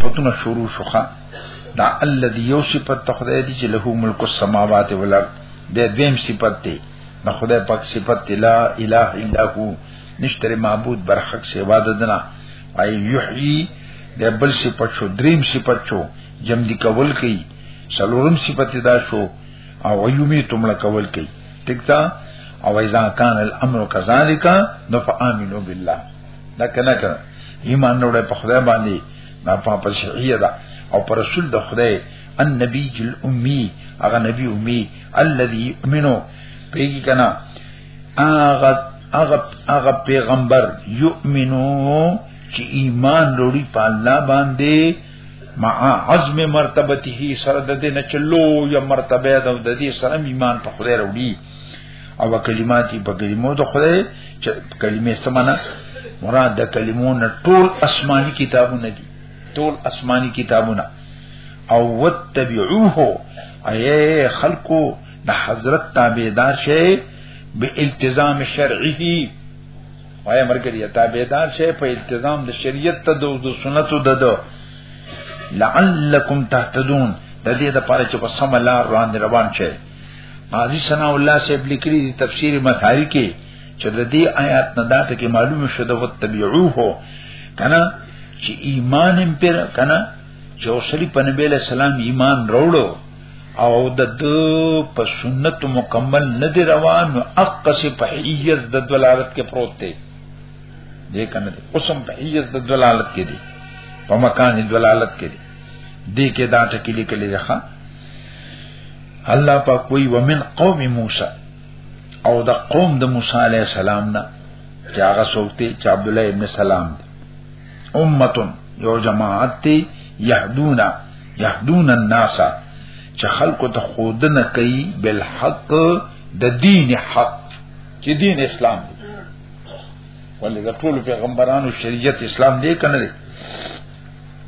پتونه شروع شوخه دا الذي یو صفت ته خدای دی چې له ملک السماوات والارض د دویم صفت دی نو خدای پاک صفت لا اله الا هو نشتره معبود برحق سوا ددنا ای یحیی د بل صفت شو دریم صفت شو جم دی کول کی سلورم صفت دا شو او ایومی تمړه کول کی تکتا او اذا کان الامر كذلك نفعاملوا بالله لكن لكن ایمان وروړي په خدای باندې ما په پسیه ده او پر رسول د خدای ان نبی جل امی هغه نبی امی الذي امنو پیږي کنا هغه هغه هغه پیغمبر یؤمنو چې ایمان وروړي په الله باندې مع عزم مرتبته سره د دې نه چلو یا مرتبه د دې سره ایمان په خدای وروړي او کلمات په کلمو د خدای چې کلمې سمانه مراد د کلمو نه ټول آسماني کتابونه دي ټول آسماني کتابونه او وتبعوه اي خلقو د حضرت تابعدار شي به التزام شرعه وای مرګري تابعدار شي په التزام د شریعت ته د سنتو د دو لعلکم تهتدون د دې لپاره چې په سم لار روان روان شي قاضی ثنا الله صاحب لیکلی دی تفسیر مخاری کې چې د دې آیات نه دا ته کې معلومه شو د وتبعوه کنه چې ایمان هم پر کنه چې اوسلی په نبی له سلام ایمان وروړو او د د په سنت مکمل نه دی روان نو اقص په حیز د دلالت کې پروت دی دې کنه قسم په حیز د دلالت کې دی په مکان دلالت کې دی دې کې دا ټکی لیکل دی ښا الله پاک وی ومن قوم موسی او د قوم د موسی علی السلام نه چې هغه سوکته چې عبد الله ابن سلام دی امتون یو جماعت دی یهدونا یهدون الناس چې خلکو ته خودنه کوي بالحق د دین حق چې دین اسلام دی ولې د ټول پیغمبرانو شریعت اسلام دی کنه دی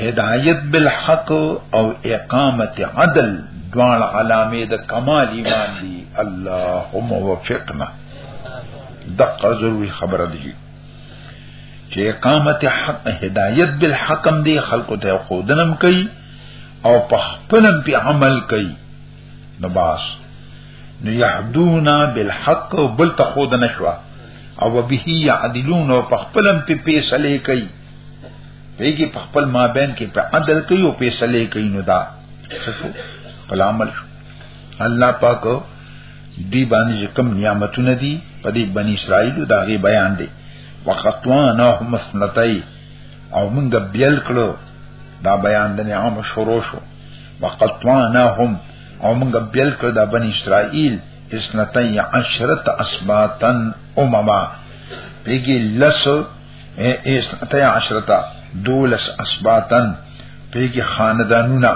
هدایت بالحق او اقامت عدل دوان علامه د کمال ایمان دی اللهم وفقنا دقه ضروری خبره دی چې اقامت حق هدایت بالحکم دی خلکو ته خودنم کوي او په خپلم په عمل کوي نو باس نو يهدونا بالحق بل ته خود نشوا او به يعدلون او په خپلم په فیصله کوي دی کې په خپل مابین کې په عدل کوي او په صلې کوي نو دا شو په عمل شو الله پاک دی باندې کوم نعمتونه دي په دې بنی اسرائیل دا غي بیان دي وقطوانا هم سنتای او موږ بیل کړو دا بیان د نعمت شروع شو وقطوانا هم او موږ بیل کړو دا بنی اسرائیل اسنتای عشرت اسباتن امما پیګی لسو ایس اتیا عشرتا دولس اسباتن پیگی خاندانونا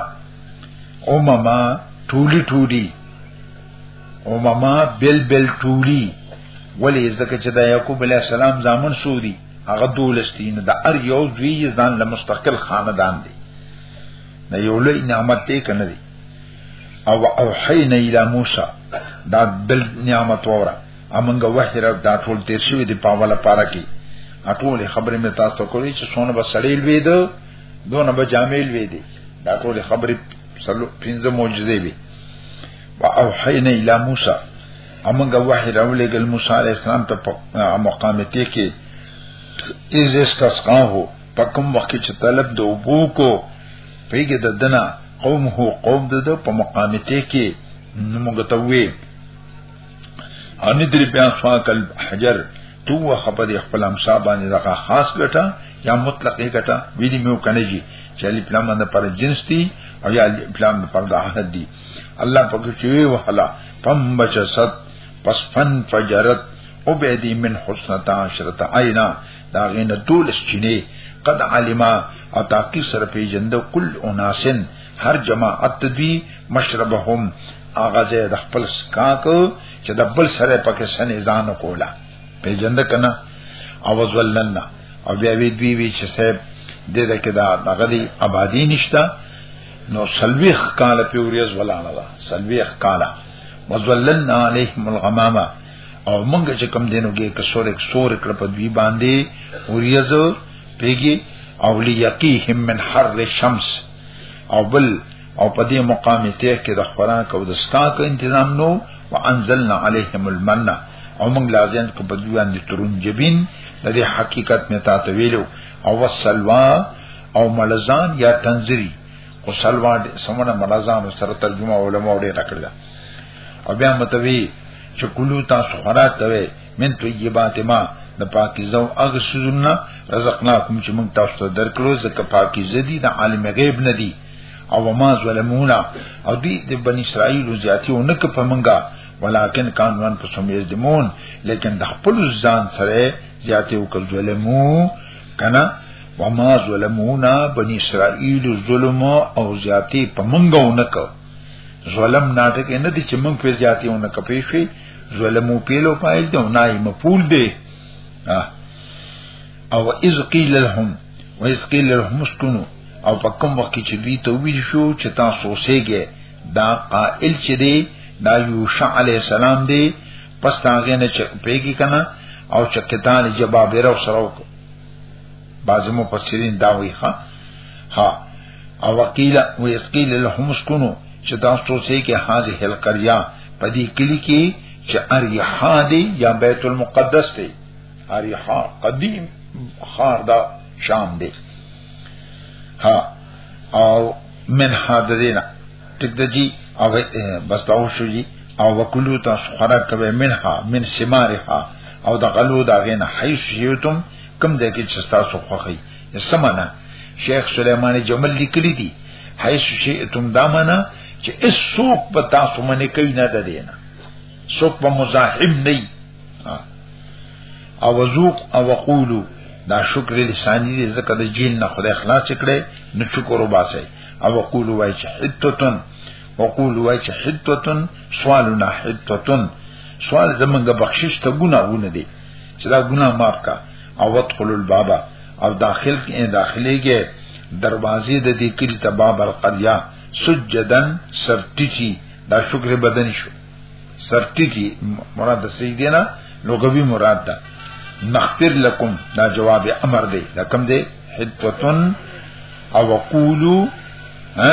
امما ټولی ټولی امما بل بل ټولی ولی زکه چې د یعقوب علی السلام زامن سودی هغه دولس دین د ار یو دوی ځان له مستقل خاندان دی نه یو لوی نعمت دی کنه دی او او حین الی موسی دا بل نعمت وره امنګ وحی رب دا ټول تیر شوی دی په اوله پارا کې ټول خبرې مې تاسو ته کولې چې څونه به سړی لوي دو دونه به جامل وي دي دا ټول خبرې سلو پنځه معجزې وي واوحینا الی موسی امنګ وحی راولې ګل موسی علی السلام ته مقام ته کې از اس کا سقا هو پکم وخت چې طلب د وبو کو پیګه د دنا قوم هو قوم د په مقام ته کې موږ ته وی او نه درې بیا فاکل حجر تو خپه دې خپل امسا باندې دغه خاص ګټه یا مطلق یې ګټه ویلي مې وکنه جی چې الف لام د پر جنس دی او یا الف لام د پر د عهد دی الله پاک چې وی وحلا پم بچست پس فن فجرت او به دې من حسنتا عشرت عینا دا غینه دولس چینه قد علما او تاکي سره پیجند کل اناسن هر جماعت دی مشربهم اغه زه د خپل سکاک چې د بل سره پکې سن ځان کولا په جند کنا او ولننا او بیا وی دوی وی چې صاحب دې د کې دا دغه دی آبادی نشتا نو سلويخ کال په وریز ولاړه دا سلويخ کال وزللنا عليهم الغمامه او موږ چې کم دینو کې کسور یک سور کړ په دوی باندې وریز پیګي او ليقيهم من حر الشمس او بل او په دې مقام ته کې د خوراک او د سکاک تنظیم نو وانزلنا عليهم المن او موږ لازم کو په دوی باندې ترون جبین د دې حقیقت مې تا ته ویلو او وسلوا او ملزان یا تنذری او سلوا سمونه ملزان سره ترجمه علماء ډېر کړل او بیا متوی چې کلو تاسو خوراک کوي من طیبات ما د پاکیزو هغه سوزونه رزقناکم چې موږ تاسو ته درکړو ځکه پاکیزه دي د عالم غیب نه دي او ما ظلمونا او دې د بنی اسرائیل زیاتی او نک په منګه ولکن قانون په سمیز دمون لیکن د خپل ځان سره زیاتی او کل ظلمو کنا وما ظلمونا بنی اسرائیل ظلم او زیاتی په منګه او نک ظلم نه ټکه نه دي چې موږ په زیاتې ونه کپې شي ظلم او پیلو پایل دی او نه یې مفعول دی او اذ قیل لهم و اذ قیل لهم اسكنوا او په کوم وخت کې چې دوی ته ویل شو چې تاسو سیګه دا قائل چې دی دا یوشع علی السلام دی پس تاغه نه چې پیګی کنه او چې کتان جواب ورو سره وکړه بعض مفسرین دا وایي ها ها او وکیل او اسقیل لهم اسكنو چې تاسو سې کې حاضر هل کریا په دې کلی کې چې اریحا دی یا بیت المقدس دی اریحا قدیم خار دا شام دی ها او من حادثینا ټیک د جی او بس دا شو جی او وکلو تاسو خورا کوي منها من سمارها او د غلو دا غین حیث یوتم کم ځای کې چې تاسو خوخی سمانا شیخ سلیمانی جمل لیکلی دی حیث شئتم دامنا چې اس سوق په تاسو باندې کوي نه ده دینا سوق په مزاحم نه او ذوق او وقولو دا شکر لسانی دې زکه د جیل نه خدای خلاص کړي نو شکر وباسي او وقولو وای چې حتتن وقولو وای چې حتتن سوالنا حتتن سوال زمونږ بخشش ته ګناونه دي چې دا ګناه معاف کا او ودخل الباب او داخل کې داخليږي دروازې د دې کلی ته باب القريه سجدن سرټیټي دا شکر بدن شو سرټیټي مراد سجدي نه لغوي مراد ده نغفر لكم دا جواب امر دی دا کوم دی حدتن او وقولو ها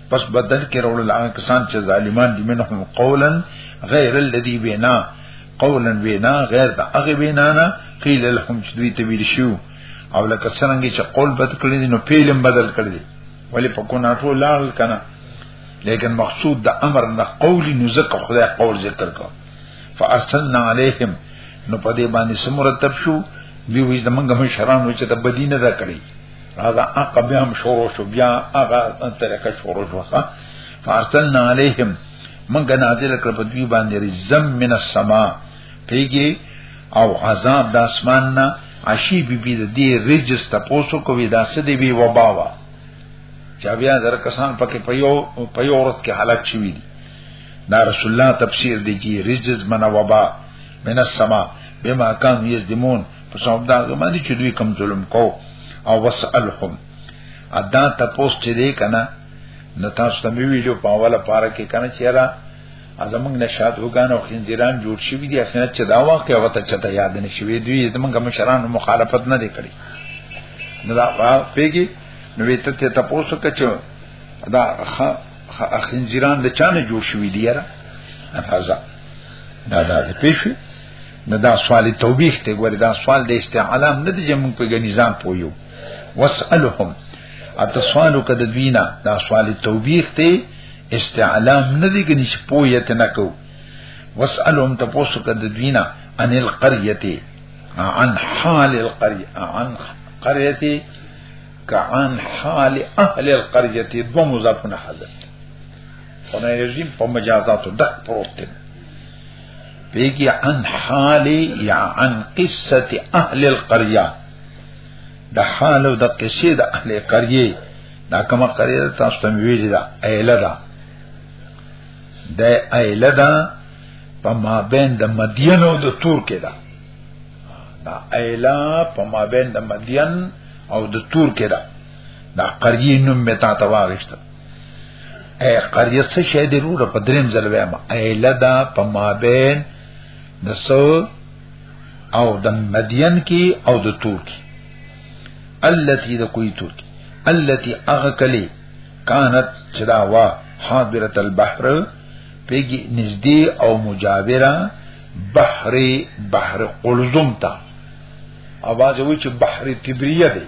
پس بدل کې راول هغه کسان چې ظالمان دي منهم قولا غیر الذي بنا قولا وینا غیر دا هغه وینا نه قیل لهم چې دوی ته ویل شو او لکه څنګه چې قول بد کړی دي نو پیلم بدل کړی دي ولی په کو ناټو لال کنه لیکن مقصود د امر نه قول نو ځکه خدای قول ذکر کو فاصلنا علیهم نو په دې باندې سمرتب شو دی وې زمونږ هم شران و چې د بدینه دا کړی هغه عقب بیا هم شروع شو بیا هغه طریقه شروع شو فارسلنا علیهم من نازل کړ په دوی باندې رزم من السما پیږي او عذاب د اسمان نه عشی بی بی د دې رجس ته پوسو کوي دا سدی بی وباوا چا بیا زر کسان پکې پيو پيو ورځ کې هلاک شوی دي دا رسول الله تفسیر دی چې رجز من وبا من السما بما كان يزدمون په سبب دا باندې چې دوی کم ظلم کو او وسالهم ادا تاسو چې دې کنه نو تاسو ته مې ویلو په اوله پاره کې کنه چې را ازمنګ نشاد وګان او خنزیران جوړ شي دي اسنه چې دا واقعي وته چې ته یاد نه شي دوی زمونږ مشران مخالفت نه وکړي نو دا پیګي نو ویته ته تاسو کې چې دا خنزیران د چانه جوړ شوی دی یاره هاذا دا دا پیښه نه دا سوال توبیخ ته ګوري دا سوال د استعلام نه دی چې موږ په نظام پویو واسالهم اته سوالو کده دوینا دا سوال توبیخ ته استعلام نه دی کني چې پویت نه کو واسالهم ته پوسو کده دوینا ان القريه عن حال القريه عن قريه كعن حال اهل القريه دو مضافونه حذف خدای رجیم په مجازاتو دک پروت دی پیږي عن حال یا عن قصه اهل القريه د حال او د قصې د اهل قريه دا کومه قريه تاسو ته ویل دا ایله دا د ایله دا په مابین د مدین او د تور کې دا دا ایله په مابین د مدین او د تور کې دا دا قريه نوم متا تواغشت اے قریه څه شی دی روره په دریم ځل وایم اے لدا په مابین د سو او د مدین کی او د تور کی التي د کوی تور کی التي هغه کلی کانت چداوا حاضرت البحر پیگی نزدی او مجاوره بحر بحر قلزم تا اواز وی چې بحر تبریه دی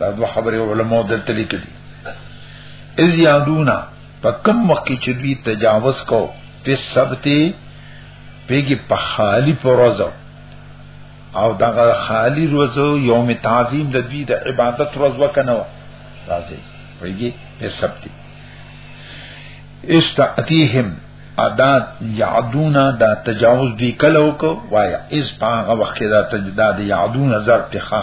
دا دوه خبرې علماء دلته لیکلي از یادونا په کم وخت کې چې دوی تجاوز کو په سبت پیګي په خالی پروزو او دغه خالی روزو یوم تعظیم د دوی د عبادت روز وکنه راځي پیګي په سبت استعتیهم ادا یعدونا دا تجاوز دی کلو کو وایا اس پاغه وخت دا تجداد یعدونا زرتخا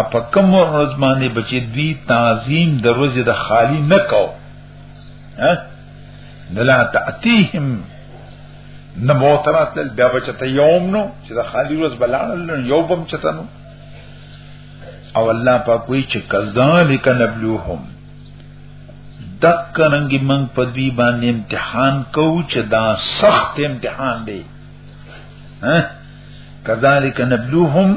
اپا کم ورځ باندې بچی دوی تعظیم د ورځې د خالی نه کو ها دلا تاتیهم نه موترات لل بیا بچته یوم نو چې د خالی ورځ بلانل یو بم چته نو او الله پاک وی چې کذالک نبلوهم دک رنګ من په دوی باندې امتحان کو چې دا سخت امتحان دی ها کذالک نبلوهم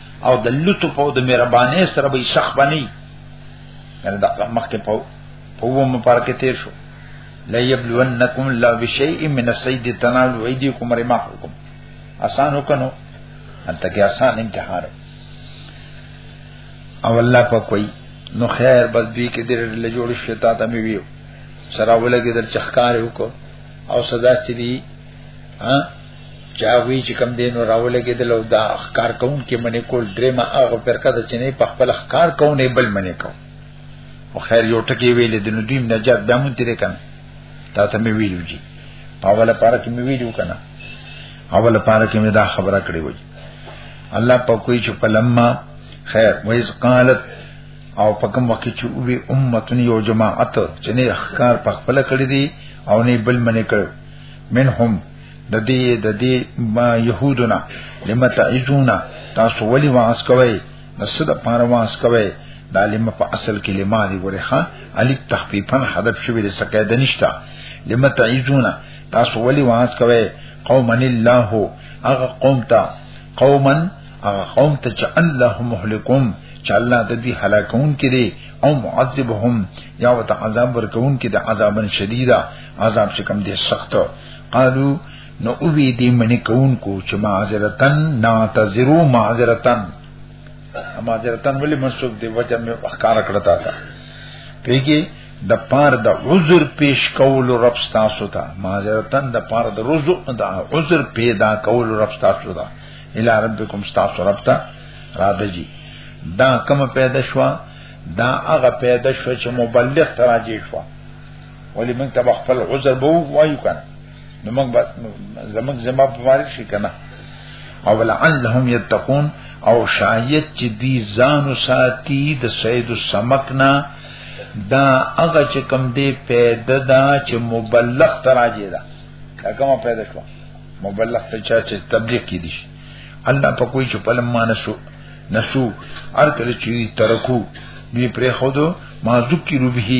او د لطف او د مهرباني سره به شخ بني یعنی د مخکې په په و مبارکه تیر شو لا یبلونکم الله بشیء من السید تنال ویدیکم رماحکم آسان وکنو انت کې آسان امتحان او الله په کوئی نو خیر بس دوی کې د له جوړ شتا ته می ویو سره ولګې د چخکار وکړو او صدا چې دی ها چا وی چې کم دینو راولګې دلو دا اخکار کون کې منې کول درې ما هغه فرقه د چنې په خپل اخکار کونې بل منې کو او خیر یو ټکی ویلې د ندیم نجات به مونږ تیرې کنه تا ته مې ویلو جی په اوله پاره کې مې ویلو کنه اوله پاره کې مې دا خبره کړې وای الله په کوئی چې پلمما خیر وایز قالت او په کوم وخت چې وی امتن یو جماعت چې نه اخکار په خپل کړې دي او نه بل منې کړ منهم د دې د دې ما يهودنا لمتعجونا تاسو ولي واس کوي د صد پاره واس کوي د علم په اصل کې لما دی ورخه علي تخفيفا حذف شوی د سکه د نشتا لمتعجونا تاسو ولي واس کوي قوما الله هغه قوم ته قوما هغه قوم ته چې الله مهلكم چې الله د دې هلاکون کې دي او معذبهم یا وت عذاب ورکون کې د عذابن شدیدا عذاب چې کم دي سخت قالو نو او وی دی منی کون کو چې معذرتن نعتذرو معذرتن معذرتن ولی منسوب دی وجه می احکار کړتا تا پیږي د پار د عذر پیش کول رب تاسو ته معذرتن د پار د رزو د عذر پیدا کول رب تاسو ته الی ربکم تاسو رب ته راځي دا کوم پیدا شو دا هغه پیدا شو چې مبلغ تراجی شو ولی موږ ته خپل عذر به وایو کنه نو موږ به زموږ زما په مارک شي کنه او لعلهم یتقون او شاید چې دی ځان ساتي د سید السمکنا دا هغه چې کم دی پیدا دا چې مبلغ تراجه دا کومه پیدا شو مبلغ ته چا چې تبلیغ کی دي الله په کوئی چې پلم مانسو نسو ار کله چې ترکو دوی پرې خودو ما ذکر به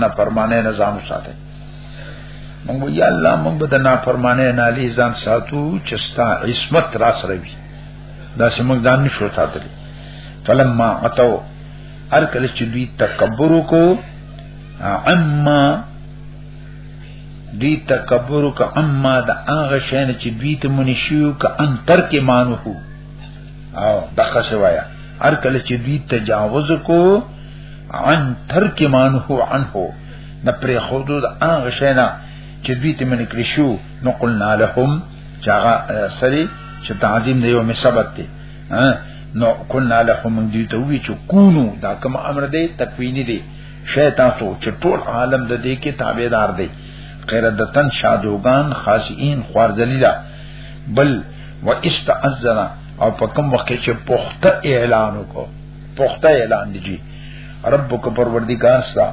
نه فرمانه نظام ساته مونږ یا الله مونږ به د نافرمانه نه علی ځان ساتو چې ستا عصمت را سره وي دا چې مونږ ځان نشو ساتلی فلما اتو هر کله چې دوی تکبر وکړو اما دوی تکبر وکړو اما د هغه شین چې دوی ته منشیو ک انتر کې مانو او دغه شوایا هر کله چې دوی تجاوز کو عن ترک مانه عنه د پر خودو د هغه شینا چې دوی ته من کړی شو نو قلنا لهم چې هغه سری چې تعظیم دی او مسبت دی نو قلنا لهم دوی ته وی چې کونو دا کوم امر دی تکوینی دی شیطان سو چې ټول عالم د دې کې تابعدار دی قیردتن شادوغان خاصین خوار ذلیلہ بل و استاذن او په کوم وخت چې پخته اعلان وکړو پخته اعلان دی ربک پروردگار ستا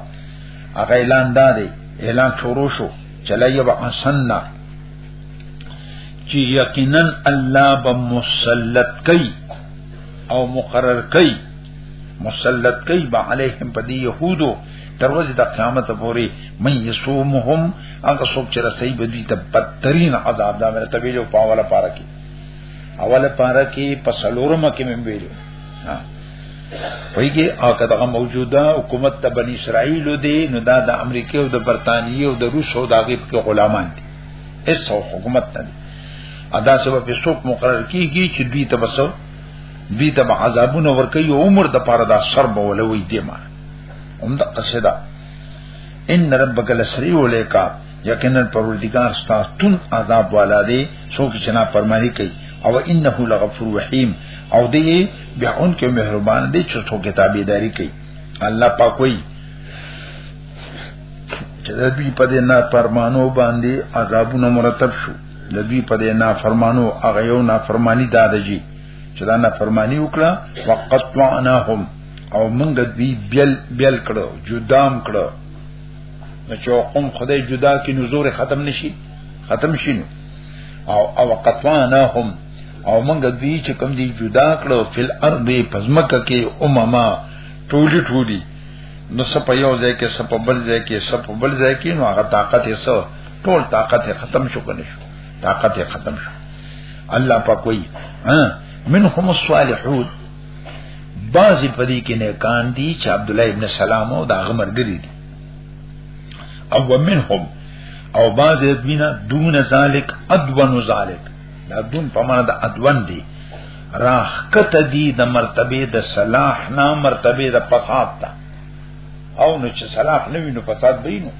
هغه اعلان دا دی اعلان شروع شو چلایب حسننا چې یقینا الله به مسلط کوي او مقرر کوي مسلط کوي به علیهم په دې يهودو تر ورځې د قیامت پورې مې یسومهم هغه څوک چې رسېږي به دوی ته بدترین عذاب دا مې ته ویلو په اوله پاره کې اوله پاره کې په سلورم کې مې ویلو ها ویږي او کداغه موجوده حکومت ته بنی اسرائیل دی نو دا د امریکای او د برتانیې او د روس او دغه په غلامان دي اس حکومت نه دي ادا سبب په څوک مقرر کیږي چې دوی ته بسو دوی ته عذابونه ورکوي عمر د پاره دا سر بولوي دی معنی هم د قصدا ان ربک لسری ولیکا یقینا پروردگار ستا تون عذاب والا دی څوک چې نه پرمانی کوي او انه لغفور رحیم او دی بیا اون کې مهربان دی چې څوک تابعداري کوي الله پاک وایي چې د دوی په دې نه پرمانو باندې عذابونه مرتب شو د دوی په دې نه فرمانو هغه یو نه فرمانی دادجی چې دا نه فرمانی وکړه وقطعناهم او موږ دوی بیل بیل کړو جدام کړو نو چې قوم خدای جدا کې نزور ختم نشي ختم شي او او قطوانا هم او موږ دوی چې کوم دي جدا کړو فل ارض پزمکه کې امما ټولي ټولي نو سپ یو ځای کې سپ بل ځای کې سپ بل ځای کې نو هغه طاقت یې سو ټول طاقت یې ختم شو کنه شو طاقت یې ختم شو الله پاک وایي ها منهم الصالحون بعضی پدی کې نه کان دي چې عبد الله ابن سلام او دا غمر ګری دي او ومنهم او بعضی ادمینا دون ذالک ادون ذالک دا دون په معنا د ادون دي راخ کته دي د مرتبه د صلاح نه مرتبه د فساد ته او نو چې صلاح نه وینو فساد دی نو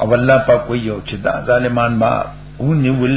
او الله پاک ویو چې دا ظالمان ما ونیول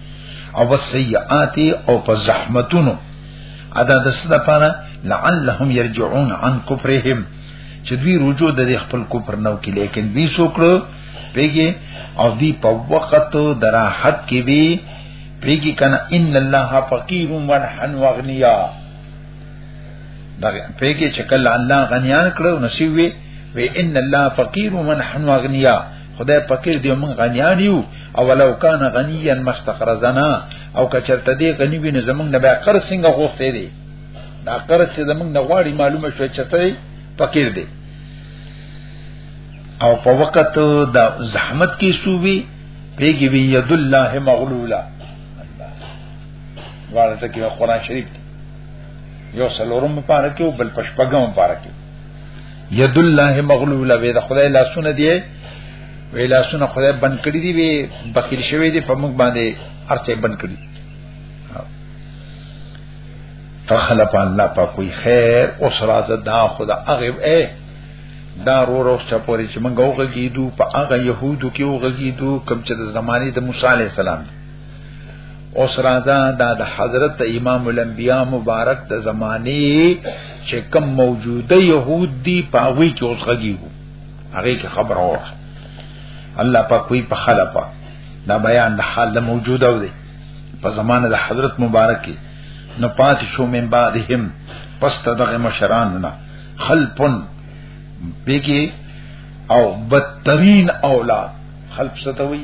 او والسیئات او په زحمتونو ادا د څه لپاره لعلهم يرجعون عن كفرهم چې دوی رجوع د خپل کفر نو کې لیکن دوی سوکړو پیږي او دوی په وخت دراحت کې وی پیږي کنه ان الله فقير ونحن اغنيا دا پیږي چې کله الله غنیان کړو نصیب وی وی ان الله فقير ونحن اغنيا خدای فقیر دی مونږ غنیان یو او ولو کان غنیا مستقرزنا او کچرته دی غنی وینې زمونږ نه به قرض څنګه غوښته دی دا قرض چې زمونږ نه غواړي معلومه شوه چې څه فقیر دی او په وخت د زحمت کې سووي پیګي وی ید الله مغلولا واړه ته کې قرآن شریف یو سلورم مبارک او بل پشپګم مبارک ید الله مغلوله وی د خدای لاسونه دی وی لاسونه خدای بند کړی دی وی بخیل شوی دی په موږ باندې ارڅه بند کړی فخلف الله پاکوي خیر اوس راځه دا خدا هغه اے دا رو رو چپوري چې موږ وګیدو په هغه يهودو کې وګیدو کوم چې د زماني د موسی عليه السلام دی اوس راځه دا د حضرت امام الانبیاء مبارک د زمانه چې کم موجوده يهود دي پاوی کې اوس غږیو هغه کې خبر اور الله پاک وی په خلپا دا بیان د حال د موجوده دی په زمانه د حضرت مبارک کې نو پات شو من بعدهم پس دغه مشران نه خلپن بیگی او بدترین اولاد خلپ ستوي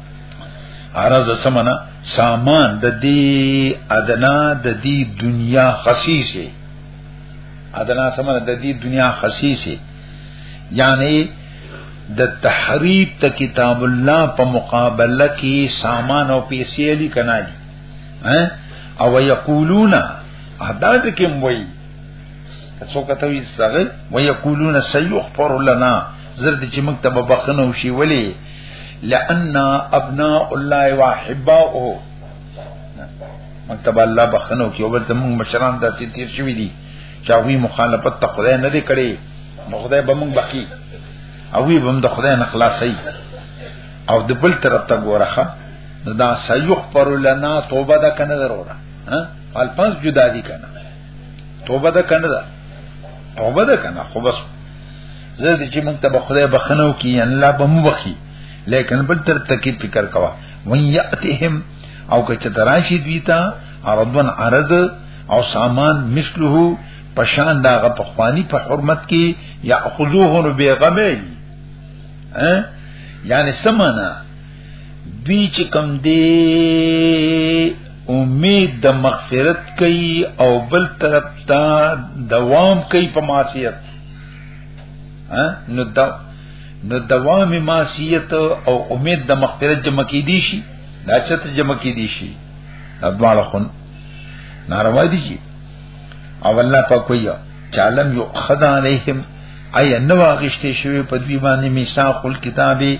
عرض سمنا سامان د دې ادنا د دې دنیا خصيصه ادنا سمنا د دې دنیا خصيصه یعنی د تحریف ته کتاب الله په مقابله کې سامان او پیسې لري کنا دي او یقولون ادا ته کوم وای څوک ته وی سره وی یقولون سیغفر لنا زرد چې موږ ته بخنه وشي ولی لأننا ابناء الله واحباؤه مکتب الله بخنو کې اول زموږ مشران داسې تیر شوی دي چې هغه مخالفت ته خدای نه دی کړی نو خدای به موږ بخي او وی بم د خدای نه خلاصي او د بل طرف ته ګورخه دا سيخ پر لنا توبه ده کنه ضروره ها الفاظ جدا دي کنه توبه ده کنه ده توبه ده کنه خو بس زه دې چې موږ ته به خدای بخنو کی ان لا به مو بخي لیکن بل تر تکي فکر کوا وان یاتهم او که چتراشی دوی تا عرضن عرض او سامان مثله پشان داغه په خوانی په حرمت کې یا خذوه نو بیغمه یعنی سمانا دوی چې کم دی امید د مغفرت کوي او بل طرف ته دوام کوي په معصیت نو دا نو دوام معصیت او امید د مغفرت جمع کی دي شي دا چت جمع کی دي شي ادمال خون ناروا دي شي او الله په کویا چالم یو خدانهم ایا نو غشته شوی په دی باندې میثاق الكتابه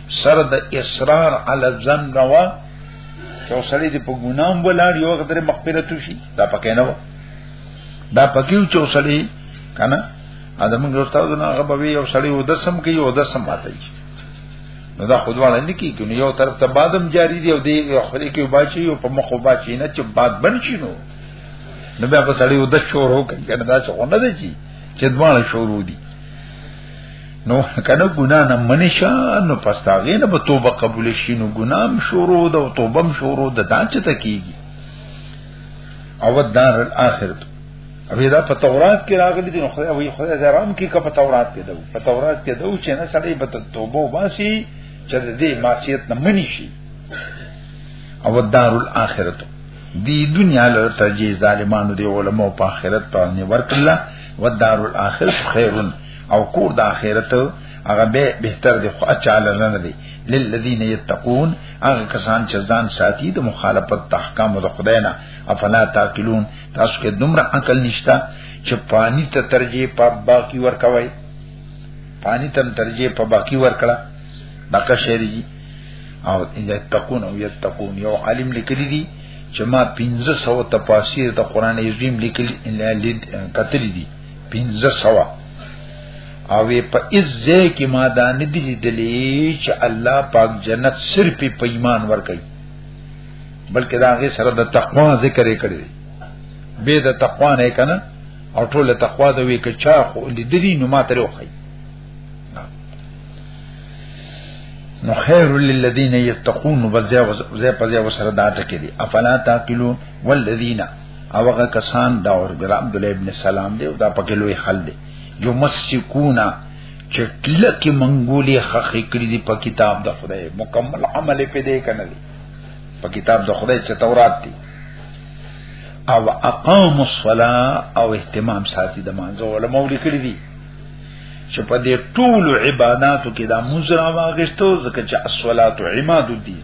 سره د اصرار علی الذنب نوا چې وسړي د په ګنام ولاړ یو غدر مغفرت شي دا پکې نه و دا پکې چې وسړي کنه ادم ګرځاو نه هغه به یو سړی و دسم کوي او دسم ماته نو دا خودواله نه کیږي نو یو طرف ته بادم جاری دی او دی خپل کې باچی او په مخ باچی نه چې باد بن شي نو نو بیا په سړی و د شور هو کوي کنه دا څه نه دی چې دوه شور ودی نو کنه ګنا نه منشه نو پس دا غې نه به توبه قبول شي نو ګنا هم شروع ده او توبه هم شروع ده دا چې تکیږي او دار الاخرت او دا په تورات کې راغلي دي نو خدای وي خدای زرام کې کا په تورات کې دو په تورات کې دو چې نه سړی به توبه واسي چې دې معصیت نه منی شي او دار الاخرت دی دنیا لر ترجیح ظالمانو دی علماء په آخرت په نیور کله و دار الاخرت خیرون او کور د اخرت هغه به بهتر دی خو اچاله نه دی للذین یتقون هغه کسان چې ځان ساتي د مخالفت د احکام د خدای نه افلا تاکلون تاسو کې دومره عقل نشتا چې پانی ته ترجیح په باقی ورکوي پانی ته ترجیح په باقی ورکړه دغه شعر دی او یتقون او یتقون یو عالم لیکلی دی چې ما 1500 تفاسیر د قران عظیم لیکل کتل دي پنځه سوا او په عزه کې ما دا نه دي لیدلې چې الله پاک جنت صرف په ایمان ور کوي بلکې دا غي سره د تقوا ذکر یې کړی به د تقوا نه کنه او ټول تقوا د وی کچا خو لیدلی نو ما تر وخی نو خیر للذین یتقون وزیا وزیا وسره دا ټکی دی افلا تاکلون والذین او هغه کسان دا اور بر عبد الله ابن سلام دی دا پکې لوی خل دی جو مسکونا چې کله کې منګولې خخې کړې دي په کتاب د خدای مکمل عمل په دې کنه دي په کتاب د خدای چې تورات دی او اقام الصلاه او اهتمام ساتي د مانځو علماء لیکلي دي چې په دې ټول عبادتو کې دا مزرا واغښتو ځکه چې الصلاه عماد الدين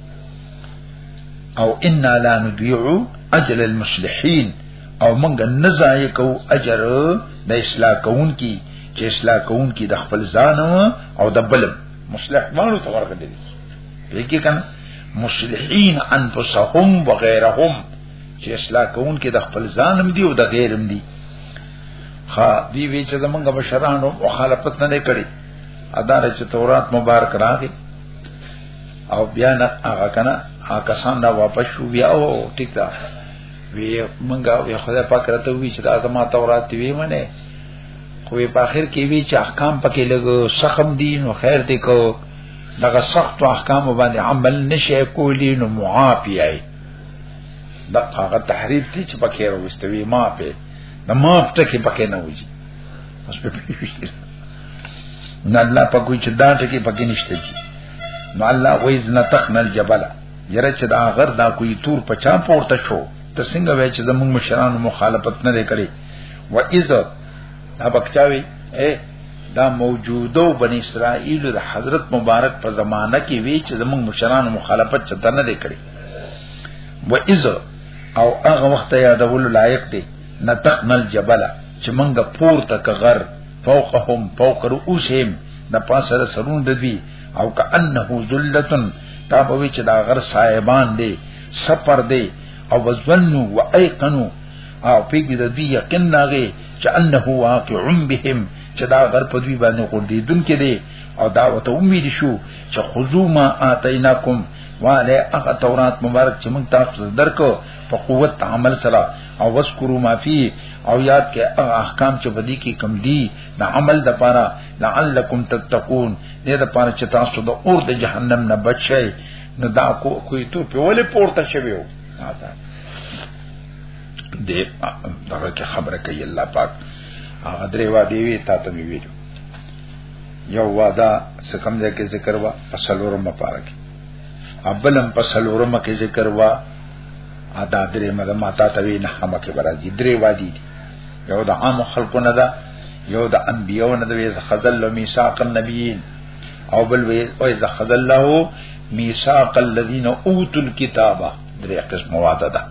او ان لا نضيع اجر المصلحين او موږ نه ضایع کوو اجر د اصلاح کون کی چې اصلاح کون کی د خپل ځان او د بل مصلح مانو ته ورغلي لکه کنه مصلحین انفسهم وغيرهم چې اصلاح کون کی د خپل ځان هم دی او د غیر هم دی خا دی وی چې زمونږ بشرانو مخالفت نه کړي ادارې چې تورات مبارک راغی او بیا نه هغه کنه هغه کسان دا واپس شو بیا او ټیک دا وی منګه وی خدای پاک راته وی چې دا زما تورات وی منه خو په اخر کې وی چې احکام پکې لګ سخم دي نو خیر دې کو دغه سخت احکام باندې عمل نشي کولی نو معافیای دا هغه تحریف دي چې پکې راوستوي ما په د ما په کې پکې نه وځي اوس په پیښه نه الله په کوئی چې دا ټکی پکې نشته نو الله وایز نه تخنل جبل یره چې دا غر دا کوی تور پچا پورته شو ته څنګه وای چې زموږ مشرانو مخالفت نه کړي و اذ دا بکچاوي اے دا موجوده بن اسرائیل د حضرت مبارک په زمانہ کې وی چې زموږ مشرانو مخالفت چته نه کړي و اذ او هغه وخت یادول لایق دی نتقنل جبل چې موږ پورته کغر فوقهم فوق رؤوسهم د پاسه د سرون د دوی او کانه ذلتن دا به چې دا غر صاحبان دی سفر دی او وزنو و ایقنو او پیګی د دوی یقین ناغي چې انه واقع بهم چې دا غر په دوی باندې قردی دن کې دی او دا وته امید شو چې خذو ما اتیناکم واله هغه تورات مبارک چې موږ تاسو درکو په قوت عمل سره او وذکروا ما فيه او یاد کې هغه احکام چې بدی کې کم دي د عمل د پاره لعلکم تتقون دې د پاره چې تاسو د اور د جهنم نه بچی نو دا کو کوی ته په ولې پورته شوی و دې دغه کې خبره کوي الله پاک هغه درې وا دی وی تا ته ویلو یو وادا سکم ځای کې ذکر وا فصلورم پاره کې ابلم فصلورم کې ذکر وا ادا درې مده ماتا ته وی نه هم کې برازي درې وادي دي یو د عام خلکو نه ده یو د انبیو نه ده وی خذل لو میثاق النبیین او بل وی او اذ خذل له میثاق الذین اوتوا الكتاب درې قسم واده ده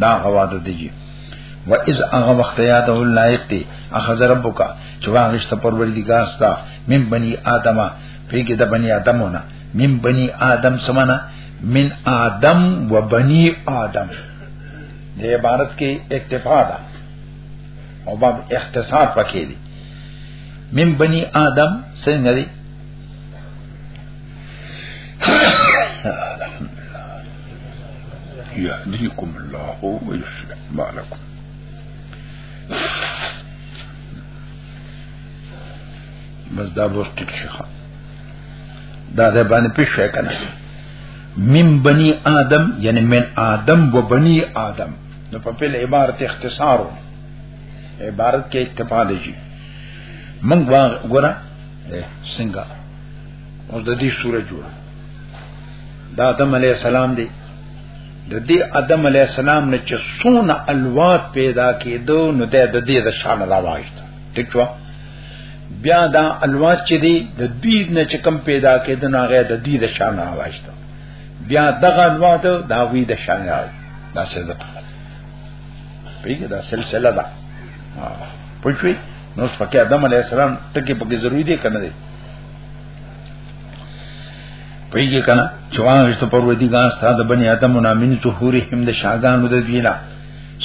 دا غواده دي و اذ هغه وخت یاد الله ایتی اخذ ربک چې واغشت پروردگار ستا من بنی آدمه پیګه د بنی آدمونه من بنی آدم سمنه من آدم و بنی آدم د عبارت کې اکتفا ده او باب اختصار پکې دي من بنی آدم څنګه دي يهديكم الله ويصلح بالكم بس دا بوستك شيخان دا ده باندې پښه کنه من بني آدم یعنی من آدم و بني آدم نو په پیل عبارت اختصار عبارت کې اکتفا دی جی من غورا څنګه اوس د دې سورې جوړه دا آدم علی السلام دی د دې آدم علی السلام نه چې سونه الوات پیدا کېدو نو د دې د شان راوښته ټیک شو بیا دا الواز چې دی د دوی نه چې کم پیدا کېد نه غیر د دوی د شان راوښته بیا دغه الواز دا وی د شان راوښته دا څه ده پیګه دا سلسله ده پوښوي نو پکې آدم علی السلام ټکی پکې ضروری دی کنه دی پیګه کنه چوان رشتہ پر ودی ګان ستاد بنی آدم نامین ظهورهم د شاګانو د دوینا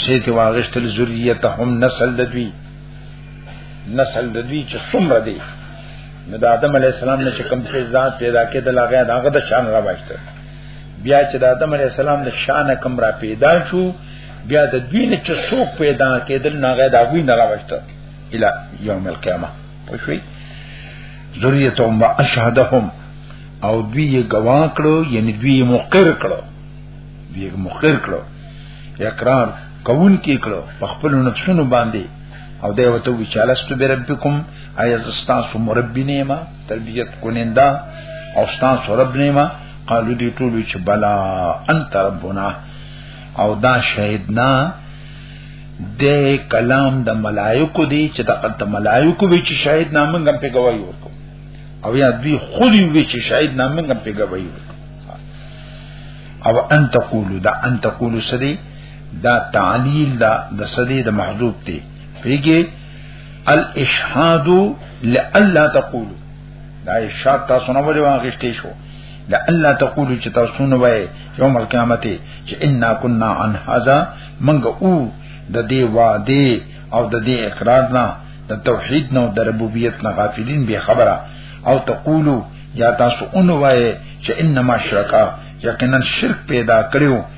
شیت واغشتل ذریته هم نسل د دوی نسل د دوی چې څومره دی نو د آدم علی السلام نه چې کوم فیضات پیدا کېدل هغه دغه د شان را وښته بیا چې د آدم علی السلام د شان کم را پیدا شو بیا د دوی نه چې څوک پیدا کېدل نه هغه دغه نه را وښته اله یوم القیامه پښوی ذریتهم واشهدهم او دوی یې گوا کړو یعنی دوی یې مقر کړو دوی یې مقر کړو اقرار قول کې کړو په خپل نفسونو باندې او دا وته وی چې لست بربکم ایا زستاسو مربی نیما تربیت کونیندا او ستاسو رب نیما قالو دی ټول چې بلا انت ربنا او دا شهیدنا د کلام د ملائکو دی چې د قد ملائکو وی چې شاهد نامنګ هم په گواہی ورکو او یا دوی خود وی چې شاهد نامنګ هم په گواہی ورکو او ان تقولو دا ان تقولو سدی دا تعلیل دا د صدې د محذوب دی پیګه الاشهاد لالا تقول دا اشهاد تاسو نه وړي واغشتې شو لالا تقول چې تاسو نه وای یوم القیامت چې انا كنا عن هذا منګه او د دې وعده او د دې اقرار نه د توحید نه او د ربوبیت نه غافلین به خبره او تقولو یا تاسو اون وای چې انما شرکا یقینا شرک پیدا کړو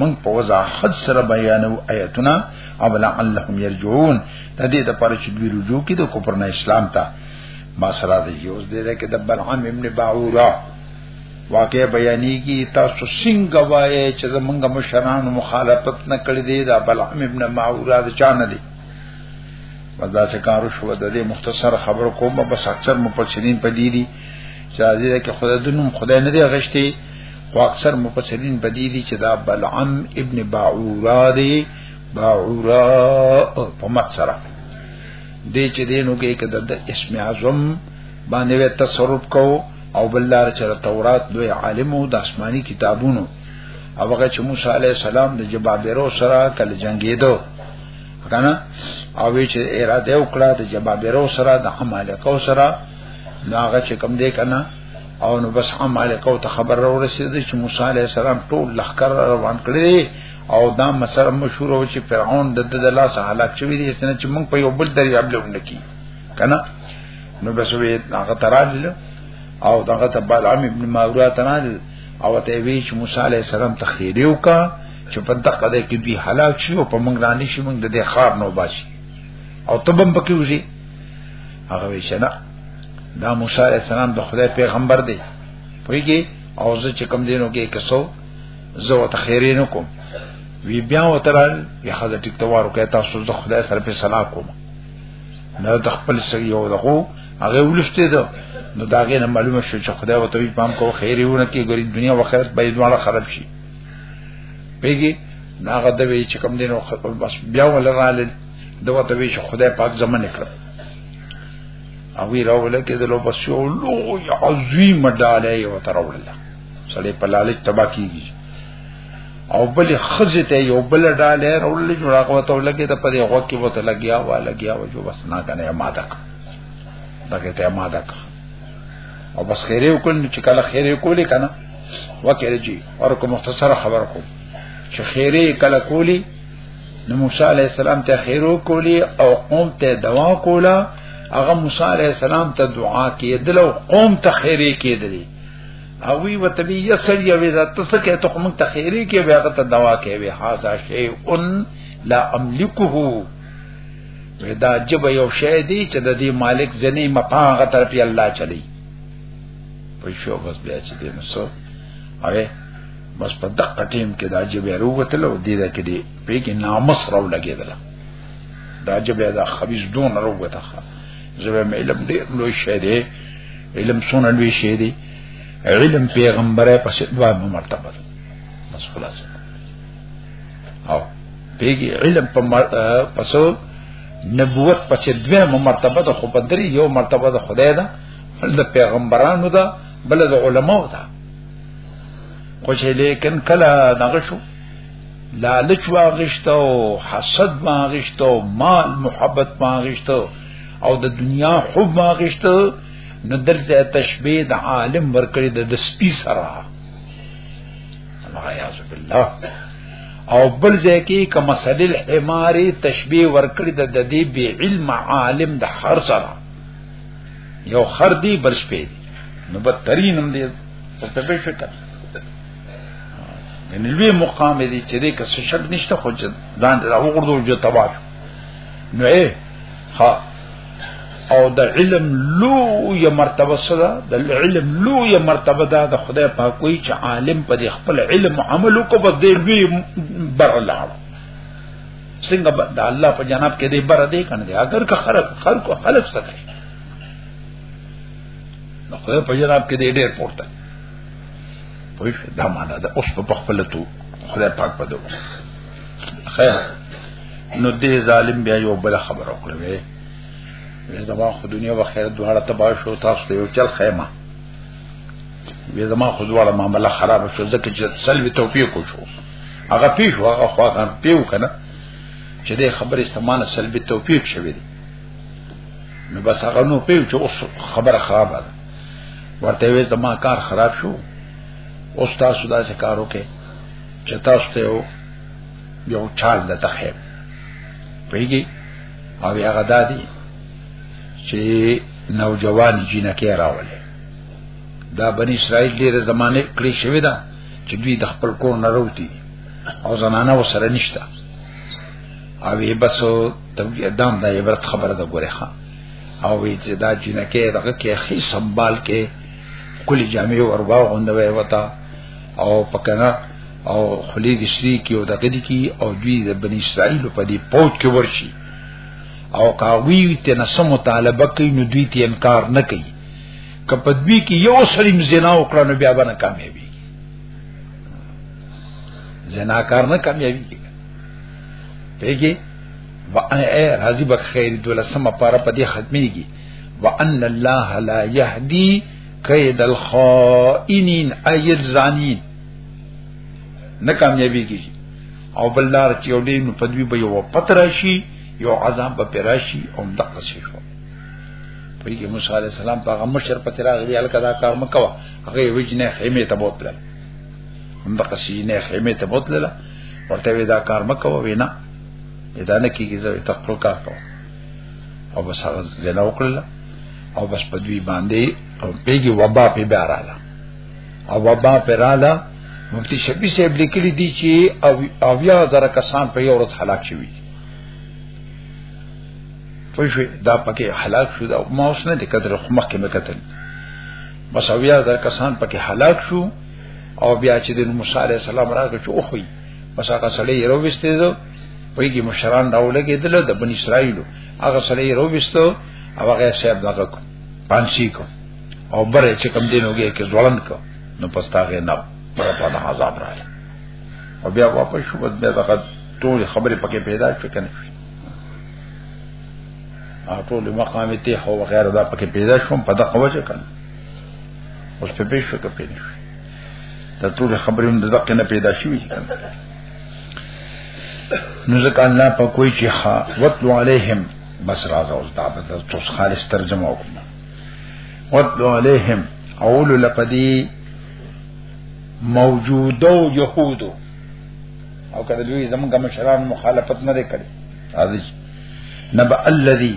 من په وضاحت سره بیانو آیتونه او لعلهم يرجعون د دې د پاره چې دوی رجوع کړي د کفر نه اسلام ته ما سره د یوز دې ده کې د بلعام ابن باعوره واقع بیانې کی تاسو څنګه وایې چې زمونږ مشران مخالفت نه کړی دی دا بلعام ابن باعوره د چا نه دی ودا چې کارو شو د دې مختصر خبر کوم بس اکثر مفسرین په دې دي چې دا دې کې خدای دنوم خدای نه دی غشتي خو اکثر مفسرین بدی دي چې دا بلعم ابن باعورا دی باعورا په مت سره دې چې دینو کې کده د اسم اعظم باندې وې تصرف کو او بلار چې تورات دوی عالمو د آسماني کتابونو او هغه چې موسی عليه السلام د جبابرو سره کله جنگیدو کنه او چې اراده وکړه د جبابرو سره د عمالقو سره ناغه چې کم دې کنه او نو بس عمالقه او ته خبر را ورسید چې موسی علی السلام ټول لخر روان کړی او دا مسره مشهور او چې فرعون د د لاس هلاک شوی دی چې موږ په یو بل دریا بلونه کی کنه نو بس وی هغه تراجل او دغه ته بلعم ابن ماورا تراجل او ته وی چې موسی علی السلام تخیریو کا چې په دقه ده کې به هلاک شي او په موږ رانی شي موږ د دې خار نو باشي او تبم پکې وځي هغه وی شنه دا موسی علیہ السلام د خدای پیغمبر دی پویږي او زه چې کم دینو کې کسو زه وت خیرینو کوم وی بیا وترال یا خزه ټیک توارو کې تاسو د خدای سره په صلاح کوم نه د خپل سره یو دغه هغه ولشته ده نو دا غي نه معلومه شو چې خدای وته وی پام کو خیرونه کې ګری دنیا او آخرت به دواړه خراب شي پیږي ناغه د وی چې کم دینو بس بیا ولرال دوته وی چې خدای پاک زمنه کړ او وی راول کې د لو بس یو لوی عظیم ډاله یو ترول سړی په لالچ تبا کیږي او بل خزه ته یو بل ډاله راول چې راغو ته لګي ته پرې غو کې وته لګیا وا لګیا و جو بس نه کنه ما تک دغه ته ما تک او بس خیره وکړ چې کله خیره کولې کنه وکړي جی ورکو مختصره خبر کو چې خیره کله کولی نو موسی علی السلام ته خیرو کولی او قوم ته دوا کولا هغه موسی علی السلام ته دعا کیدل او قوم ته خیری کیدل او وی وتبی یسر یوی ذات څه کې ته قوم ته خیری کې بیا ته دوا کوي هاذا شیء لا املکه ودا جب یو شی دی چې د دې مالک ځنی مپاغه طرف الله چلی په شو بس بیا چې دې نو سو اوه بس په دغه ټیم کې دا جبه وروتل او دې دا کې دې په کې نامس راو لګیدل دا جبه دا خبيز دون وروته زبه مې علم ډېر لوی شه دې علم سونه لوی شه دې علم پیغمبره په سدوا مرتبه بس خلاص او پیږي علم په پسو نبوت په سدوا مرتبه د خو بدري یو مرتبه د خدای ده بل د پیغمبرانو ده بل د علماو ده خو چې لیکن کله دغه شو لالچ واغشته او حسد واغشته او مال محبت واغشته او د دنیا حب واغشته نو دلته تشبیه د عالم ورکړي د سپی سره نعوذ بالله او بل ځکه کوم مسل الحمار تشبیه ورکړي د دې بی علم عالم د هر سره یو خر دی بل سپی نو بدترین هم دی ته به فکر یعنی لوی مقام دی چې دې کس شک نشته خو ځان راوغړو جو تباش نو اے ها او د علم لو یا مرتبه صدا د علم لو یا مرتبه دا د خدای په کوئی چې عالم په خپل علم عمل کو بس دې لوی بر لاړ څنګه د الله په جناب کې دې بر دې کنه اگر که خلق خلق خلق سکے نو خدای په جناب کې دې ډېر پورته پوه شو دا معنا ده اوس په خپل تو خدای پاک په دوه خیر نو دې ظالم بیا یو بل خبر او کړو وې زما خو دنیا و خیر دواړه تباہ شو تاسو ته یو چل خیمه وې زما خو دواړه معاملې خراب شو ځکه چې سلوي توفیق وشو هغه پیښ هغه خواخان پیو کنه چې دې خبرې سمانه سلبي توفیق شوه دي نو بس هغه نو پیو چې اوس خبره خرابه ده ورته وې زما کار خراب شو اوس تاسو دا څه کار وکړي چې تاسو ته یو یو چال د تخیب پیږي او هغه دادی چې نوجوان جنکه راولې دا بنی اسرائیل ډیره زمانه کړی شوی دا چې دوی د خپل کور نه وروتي او زنانه وسره نشته او یې بس ته دام دا عبرت خبره ده ګوره ښا او وی چې دا جنکه دغه کې خې سنبال کې کلی جامع وروا غوندوي وتا او پکنه او خلی د شری کې او دغه دي کې او دوی د بنی اسرائیل په دې پوج کې ورشي او کاوی ته نسم مطالبه کوي نو دوی ته انکار نه کوي کپه دوی کې یو سلیم زنا وکړه نو بیا باندې کامیابی زناکار نه کامیابی کیږي پیږي و اے راضی بخیر دولسمه پارا په دې ختميږي وان الله لا يهدي کید الخائنین ایل زانین نه کامیابی کی او بلدار چې اولې نو پدوی به یو پتراشي یو عذاب به پراشي او دقه شي شو په یوه موسی علی السلام په غم شر پتر راغلی الکه دا کار مکوا هغه وجنه خیمه ته بوتل هم دقه شي نه خیمه ته بوتل ورته وی دا کار مکو وینا دا نه کیږي زه ته خپل کار کوم او بس هغه زنا وکړه او بس په دوی باندې او پیګي وبا په بیاراله او وبا په رااله مفتی شبی صاحب لیکلی دی چې او او یا زره کسان په یو ورځ هلاک شوي پوه شو دا پکې هلاک شو دا ما اوس نه لیکل خو مخکې مې کتل بس او یا زره کسان پکې هلاک شو او بیا چې د موسی عليه السلام راغی چې اوخوي پس هغه سړی یې رويستې دو ویږي مشران راولګې دل د بن اسرائیل هغه سړی یې رويستو او هغه صاحب دغه کو پانسی کو او بره چې کم دینوږي کې ځوړند کو نو پس تاغه نه پر په عذاب راغی او بیا واپس شو بیا دغه ټول خبرې پکې پیدا شو کنه ټول مقام ته هو غیر دا پکې پیدا شوم په دغه وجه کنه اوس په پیښ شو کپې نه شي دا ټول خبرې هم د دقه نه پیدا شوې نو ځکه الله په کوئی چې ها وتلو علیهم بس راځه اوس دا د توس خالص ترجمه وکړه وتلو علیهم اول لقدی موجودو يهودو او کله دوی زمونږه مشران مخالفت نه کړي هذه نبأ الذي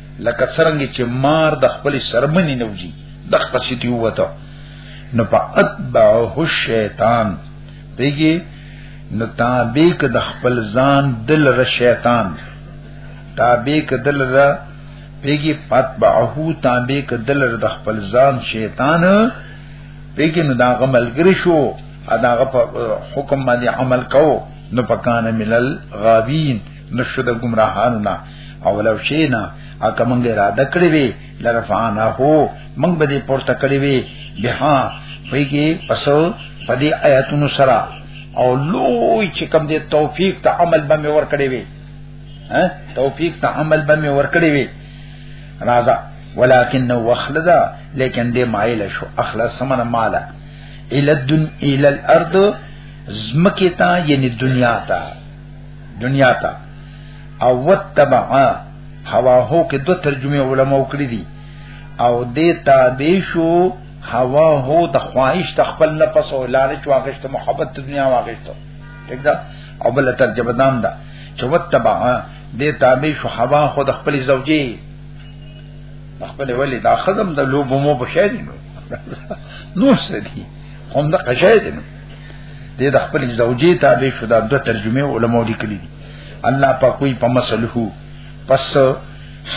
لکه څنګه چې مار د خپل سرمنې نوځي د خپل سيتي وته نو په اتبعه الشیطان پیږي نو تابع ک د خپل ځان دل ر شیطان تابع ک دل ر پیږي اتبعه تابع ک دل ر د خپل ځان شیطان پیږي نو دا غملګری شو ادا غ حکم باندې عمل کو نو پکانه ملل غاوین نشد گمراهان نه او لو شینا اکه مونږ را د کړی وی لرفانا هو مونږ به دې پورته کړی وی بها پیږي پسو پدې آیاتونو سره او لوی چې کوم دې توفیق ته عمل به مې ور کړی وی ها توفیق ته عمل به مې ور کړی وی راځه ولكن وخلدا لیکن دې مایل شو اخلاص سمن مالا الى الدن الى الارض زمکه تا یعنی دنیا تا دنیا تا او وتبع هواهو کې دو ترجمه علما وکړي دي او دې تابع شو هوا هو د خواهش د خپل نفس او لالچ واغشت محبت د دنیا واغشت ٹھیک ده او بل ترجمه دام ده چې وتبع دې تابع شو هوا هو د خپل زوجي خپل ولی دا خدم د لوبو مو بشری نو نو سدي هم د قشای دي نو دې د خپل زوجي تابع شو دا د ترجمه علماء لیکلي دي الله په کوئی په مسلو پس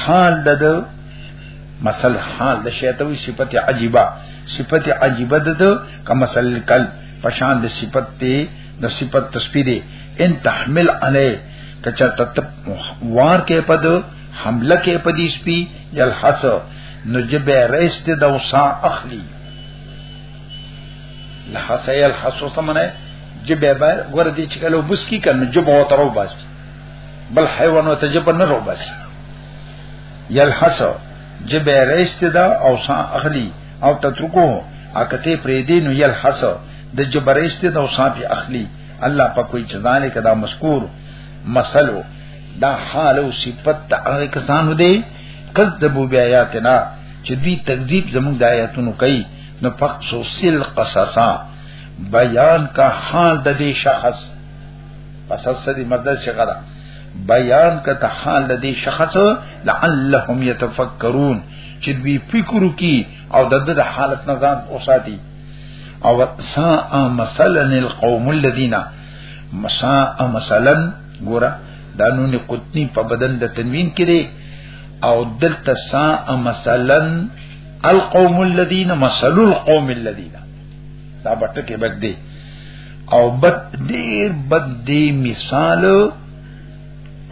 حال دد مثل حال د شیطوی صفت عجیبه صفت عجیبه دد کا مثل کل پشان د صفت ته د صفت تسبیح ان تحمل علی کچا تت وار کې پد حمله کې پدې سپی یلحس نجبه رئیس ته د وسا اخلی لحسای الحسو سمنه جبه با ور دي چې کله بوس کی کنه جبه او ترو باس بل حیوان او تجب نه رو باس یلحسو جبه رست دا او سا اخلی او تترکو اکته پریدی نو یلحسو د جبرست دا او سا پی اخلی الله په کوئی چزانه کدا مذکور مسلو دا حال او صفت ته هغه کسانو دی کذبوا بیااتنا چې دوی تکذیب زموږ د آیاتونو کوي نو فقصوصل قصصا بیان کا حال د دې شخص قصص دې مدد شغلا بیان کا ته حال د دې شخص لعلهم يتفکرون چې دوی فکر وکي او د دې حالت نه ځان اوساتي او سا مثلا القوم الذين مسا مثلا ګورا دا نون قطنی په بدن د تنوین کې دی او دلته سا مثلا القوم الذين مثل القوم الذين دا بټکه بد دی او بد ډیر بد دی مثال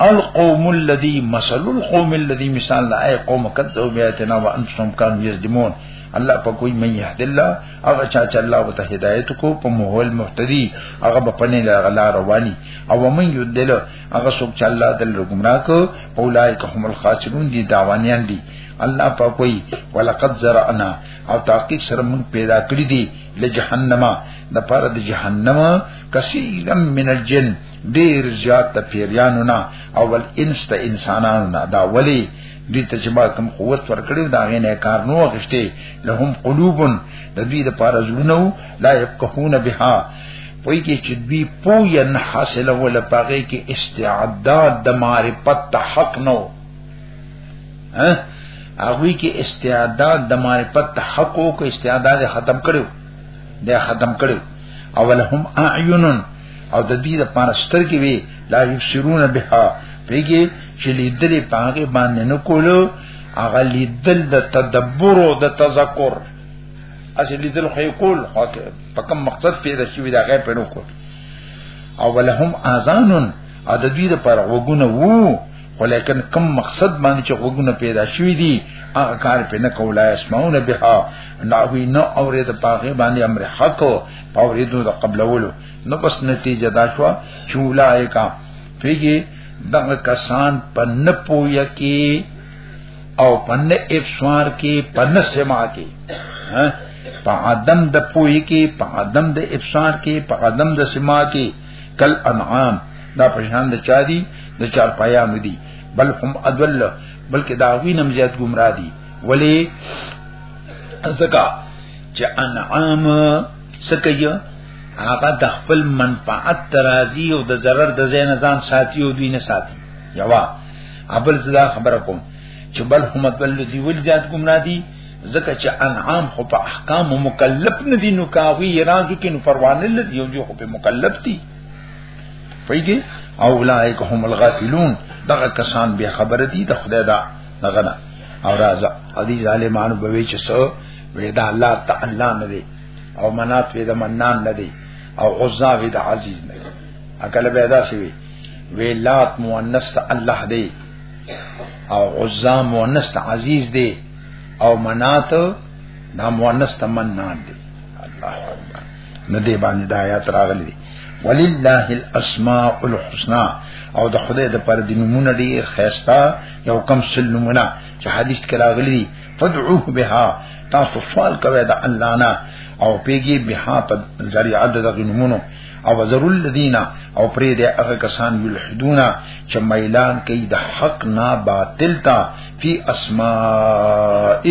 القوم الذي مثل القوم الذي مثال لا اي قوم كذبوا بآياتنا وانتم كانوا يظلمون الله په کوئی مې يهد الله هغه چا چې الله وته هدايت کو په مهول مهتدي هغه په پنه لا غلا رواني او مې يدل هغه څوک چې الله دل ګمراه کو اولایک هم الخاسرون دي داوانيان دي الله پاک وی ولقد زرعنا او تحقیق سره موږ پیدا کړی دی لجهنم د پاره د جهنم کثیرا من الجن ډیر زیات ته پیریانو نه او ول انس ته انسانانو نه دا ولی دې ته چې ما کوم قوت ورکړي دا غي نه کار نو غشته لهم قلوب د دې د پاره زونه لا يفقهون بها پوی کې چې دوی پوین حاصل ولا پاګه کې استعداد د معرفت حق نو ها هغه کې استعداد د معرفت تحقق او استعداد ختم کړو دا ختم کړو او لهم اعین او د دې لپاره سترګې وی لا یبصرون بها پیږي چې لیدلې پاګه باندې نه کولو هغه لیدل د تدبر او د تذکر اسی لیدل خو کول خو په کوم مقصد پیدا شوی دا غیر پېنو کول او ولهم اذانن ا د دوی د پر وګونه وو ولیکن کم مقصد باندې چې وګونه پیدا شوی دي هغه کار په نه کولا اسمعون بها ناوی نو اورې د پاغه باندې امر حق او اورې دو د قبلولو نو بس نتیجه دا شو چې اولای کا پیږي دغه کسان په نه پویا کې او په نه افسوار کې په نه سما کې ها په عدم د پوی کې په عدم د افسار کې په عدم د سما کې کل انعام دا پشان د چا دي د چار پایانو دي بل هم ادل بلکې دا غوی نم زیات گمراه دي ولی ازکا چې انعام سکیه هغه د خپل منفعت ترازی او د ضرر د زین ځان ساتي او دوی نه ساتي یوا ابل زدا خبره کوم چې بل هم ادل دی ول زیات گمراه دي ځکه چې انعام خو په احکام مکلف نه دي نو کاوی راځو کې نو پروانه لدی یو جو خو په مکلف دي پیږي او اولائک هم الغافلون دغه کسان به خبر دي د خدای دا دغه نه او راځه او دي ظالمانو به وی چې سو وی دا الله تعالی نه دي او منات وی د منان نه دي او عزا وی د عزیز نه دي اکل به دا سی وی وی لات مؤنث الله دی او عزا مؤنث عزیز دی او منات دا مؤنث تمنان دی الله اکبر نو دې باندې د آیات راغلي دي ولله الاسماء الحسنى او د خدای د پر د نمونه ډیر خيستا یو کم سل نمونه چې حدیث کې راغلي دي فدعوه بها تاسو سوال کوي د الله نه او پیګي بها په ذریعہ د نمونه او ضرور الذین او پرې د هغه کسان یلحدون چې میلان کوي د حق نه باطل ته فی اسماء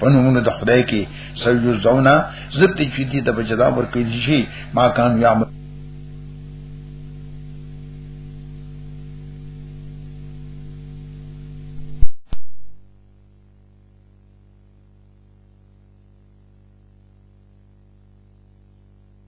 په نومونو د خدای کې سجدو زونا زبت چې دې د بجدا ور کوي شي ما کان یا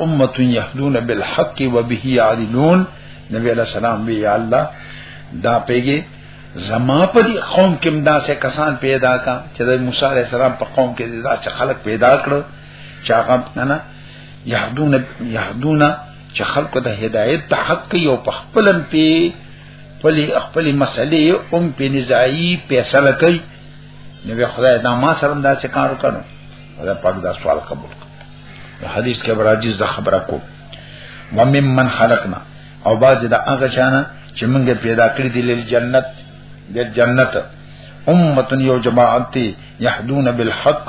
امه يهدون بالحق وبه يعدلون نبی علیہ السلام وی یا الله دا پیګه زما په دې قوم کې دا سه کسان پیدا کا چې د موسی علیہ السلام په قوم کې دا چې خلق پیدا کړو چې هغه نه يهدون يهدون چې خلق د هدایت ته حق یو په خپلم پی خپل خپل مسلې هم په نزاعي فیصله کوي نو به خدای دا ما سره دا څه کار وکړو دا پاک دا سوال قبول کړ حدیث کې براجز دا خبره کو ومم من خلقنا او باز دا هغه چانه چې موږ پیدا کړی دی لیل جنت د جنت امه یو جماعت یحدون بالحق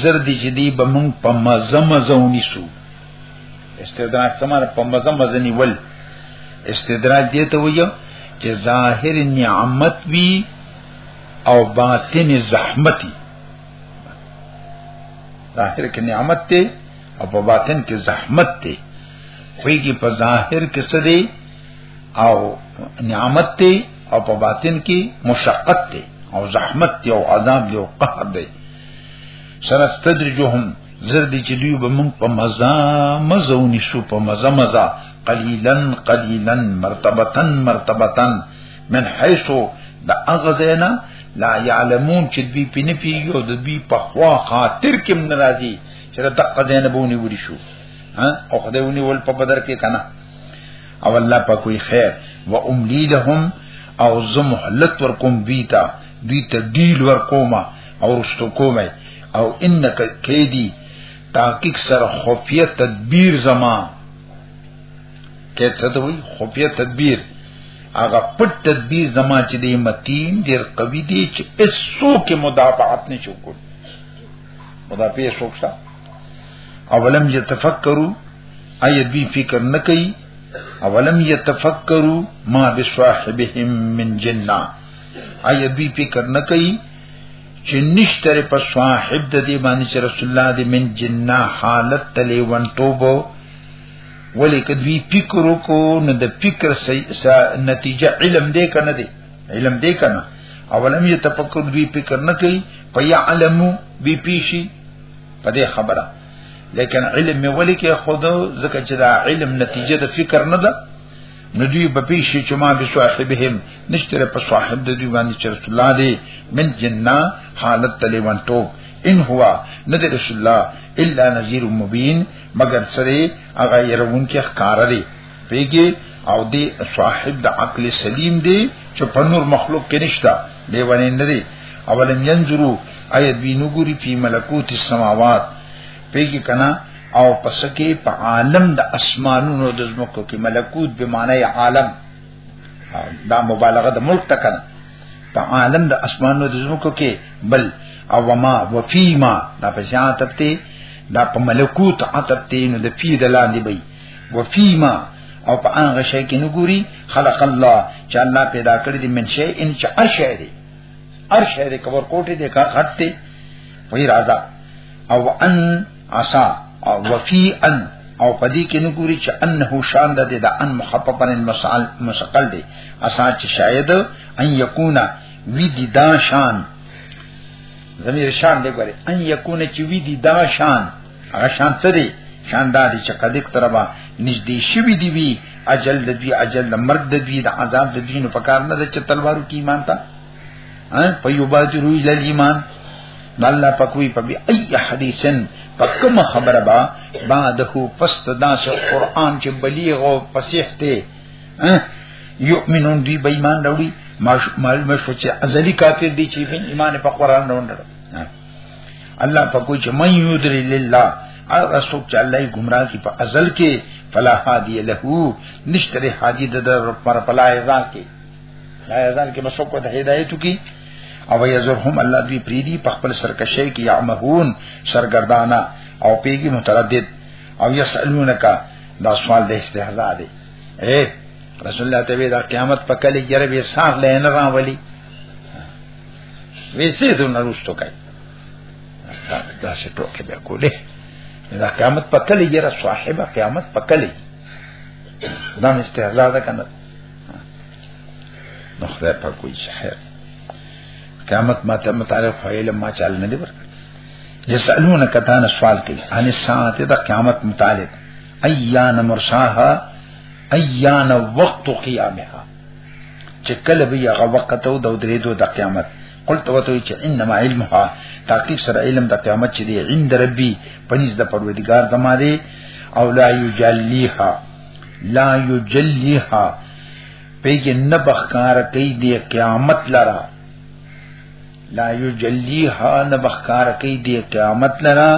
زر دي چې دی به مونږ په مزه مزه ونیسو استدراک سماره په مزه مزه نیول استدراک دی ته وایو چې ظاهر نعمت وی او باطن زحمتي ظاهر کې نعمت ته او په باطن کې زحمت ته خوږي په ظاهر کې سدي او نعمت ته او په باطن کې مشقت ته او زحمت ته او عذاب ته او قهر ته سنستدرجهم زردی چې دوی به موږ په مزه مزه ونیسو په مزه مزه قلیلا قلیلا مرتبتا مرتبتا من حيث دا اغزینا لا يعلمون چې دوی پینې پیږي او د دوی په خوا خاطر کې من راځي چې دا قضیه نه بونی وړي شو ها او خدای ونی ول په بدر کې کنه او الله په کوئی خیر و املی لهم او زم حلت ورکوم بیتا دوی ته دیل ورکوما او رستو کومه او انک کیدی تحقیق سره خفیه تدبیر زما کې څه ته وي خفیه تدبیر هغه پټ تدبیر زما چې دی متین ډیر قوی دی چې اسو کې مدافعت نه چوکو مدافع شوکسا اولم یتفکروا اي دوی فکر نه کوي اولم یتفکروا ما بصاحبهم من جننه آیا دوی فکر نه کوي چې نشتره په صاحب د دې باندې چې رسول الله دې من جنہ حالت تلې ون توبو ولې کدوی فکر کو نه د فکر نتیجه علم دې کنه دې علم دې کنه اولم یې تفکر دوی فکر نه کوي په علمو بي پیشي په دې خبره لیکن علم ولې کې خود زکه چې دا علم نتیجه د فکر نه ده نو دوی په پیش چې ما به صاحبهم نشتره په صاحب د دوی باندې چې رسول الله دی من جننا حالت تلیوان تو ان هوا ند رسول الله الا نذير مبين مگر سره هغه يرون کې ښکار دی پیګي او دی صاحب د عقل سلیم دی چې په نور مخلوق کې نشتا دی ونه نه دی اولم ينظروا اي دوی نګوري په ملکوت السماوات پیږي کنا او پسکه په عالم د اسمانونو د زمکو کې ملکوت به معنی عالم دا مبالغه د ملک تکن په عالم د اسمانونو د زمکو کې بل او وما وفيما دا په شان تپتی دا په ملکوت عتپتی نو د فی د لاندې وي وفيما او په هغه شی کې نګوري خلق الله چې الله پیدا کړی د من شی ان چې ارشه دی هر شی دې کور کوټه دې کا خط دې وی راځه او ان عصا او وفي ان او پدې کې نو ګوري چې انه شان د دې د ان مخففن مسال مسقل دې اسا چې شاید ان یکونا وی دي دا شان زمير شان دې ګوري ان یکونا چې وی دي دا شان هغه شان څه دی شان دا دی چې قد اقتربا نږدې شوی دی وی اجل د دوی اجل د مرګ د دوی د عذاب د دوی نو پکار نه ده چې تلوارو کې ایمان تا په یو باجو روی لل ایمان الله پکوي په بي اي حديثن پکم خبره با بعده پست داس قران چې بلیغ او فصیح ته یؤمنون دی به ایمان راوړي معلومه شو چې ازلی کافر دي چې ایمان په قران نه وندل الله په کوئی چې من یودر لله هغه څوک چې الله یې گمراه کی په ازل کې فلا هادی له نشتره هادی د در پر پلا ازل کې لا ازل کې مسوک ته هدایت کی او یزرهم الله دوی پریدي په خپل سرکشه کې یعمهون سرګردانا او پیګي متردد او یسالونک دا سوال د استهزاء دی اے رسول الله ته دا قیامت په کله جرب یې ساغ لین راولي ویسې د نرستو کوي دا څه ټوکې به کولې دا قیامت پکلې یره صاحب قیامت پکلې دا مستهزاء ده کنه نو خدای په کوی خیر قیامت ما ته متعلق فعل ما چل نه دی ورکړ یسالون کتان سوال کوي ان ساعت د قیامت متعلق ایان مرساها ایان وقت قیامها چې کله به هغه وخت او د درې دوه د قیامت قلت وته چې انما علمها تعقیب سره علم د قیامت چې دی عند ربي پنځ د پروردگار د ماره او لا یجلیها لا یجلیها پیګه نبخ کار کوي د قیامت لرا لا یجلیها نبخکار کی دی قیامت لرا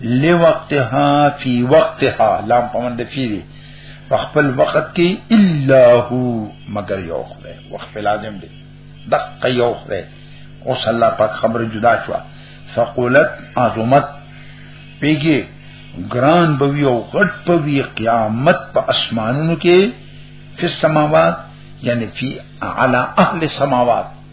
لوقتها فی وقتها لام پمند فی دی خپل وخت کې الا هو مگر یو خدای وقف لازم دی دقه یو خدای او صلی الله پاک خبر جدا شو فقولت عظمت پیګي ګران بوي او غټ بوي قیامت په اسمانونو کې فی السماوات یعنی فی علی اهل السماوات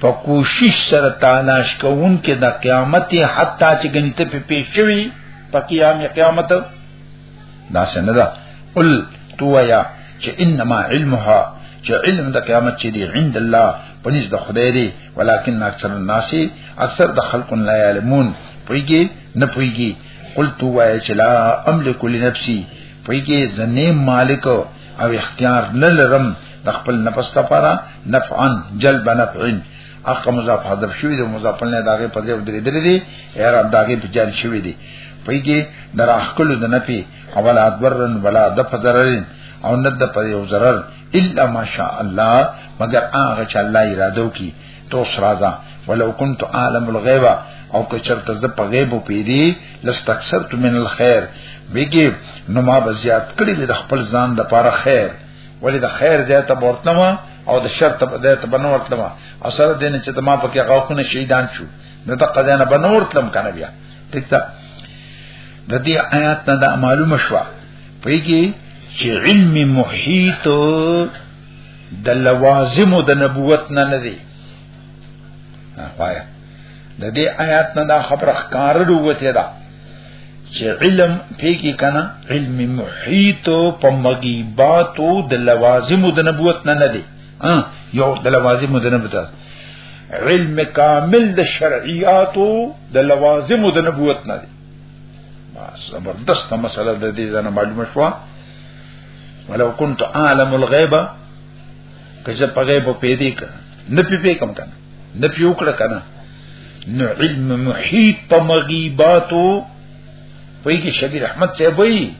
په کوشش سره تالاش کوون کې د قیامت حتی چې ګنې ته په پیښ شوی په قیام قیامت دا څنګه ده قل تو یا چې انما علمها چې علم د قیامت چې دی عند الله پنځ د خدای دی ولکن اکثر الناس اکثر د خلق لا علمون پویږي نه پویږي قل تو یا چې لا املک لنفسي پویږي زنه مالک او اختیار نه لرم د خپل نفس لپاره نفعا جلب نفعن اقا مضاف حذف شوی دی مضاف نه داغه په ځای درې درې دی اعراب داغه په جاری شوی دی پیږي در اخکل د نفي اول ادورن ولا د فزررن او ند په یو zarar الا ماشاء الله مگر هغه چې الله اراده وکي توس راځه ولو كنت عالم الغيب او که چرته ز په غیب پیری لستکثرت من الخير بیگی نو ما بزیات کړی د خپل ځان د پاره خیر ولی د خیر زیاته ورتلمه او د شر ته د ته بنور تلم او سره دین چې ته ما پکې غاخونه شهیدان شو نو ته قزانه بنور تلم کنه بیا ټیک ده د دې آیات نه دا معلومه شو پیږي چې علم محیط د لوازم د نبوت نه نه دی وایا د دې آیات نه دا خبره ښکارړو وته ده چې علم پیګی کنا علم محیط په مغیباتو د لوازم د نبوت نه نه دی یو د لوازم د نبوت علم کامل د شرعیاتو د لوازم د نبوت نه دی زبردست مسله د دې ځنه معلومه شوه ولو كنت عالم الغيب کجه په غیب په دې ک نه پی پی کم کنه نه پی وکړه کنه نو علم محیط په مغیباتو پوی کې شبی رحمت ته وای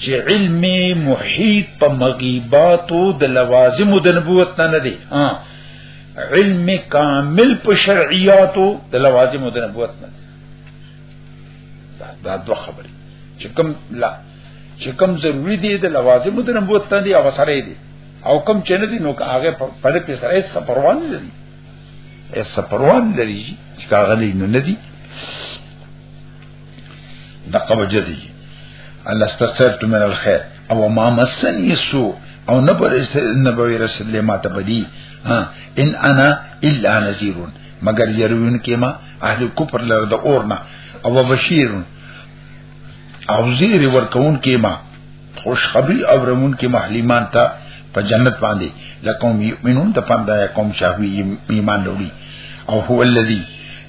چې علم محیط په مغیباتو د لوازم د نبوت نه دی ها علم کامل په شرعیاتو د لوازم د نبوت نه دا دوه خبرې چې کوم لا چې کم ضروری دي د لوازم د نبوت نه دي او سره دي او کم چې نه دي نو هغه په دې په سره هیڅ پروان نه دي هیڅ پروان نه دي چې هغه نه دي د قبض دي الله استغفرت من الخير او ما مسن يسو او نه پر نه به رسول له ماته بدی ها ان انا الا نذير مگر يرون کما اهل کفر لره د اورنا او بشير او زیر ورکون کې ما خوشخبری او رمون کې محلیمان ته په جنت باندې لکم یؤمنون ته پنده کوم شاوی ایمان وروړي او هو الذی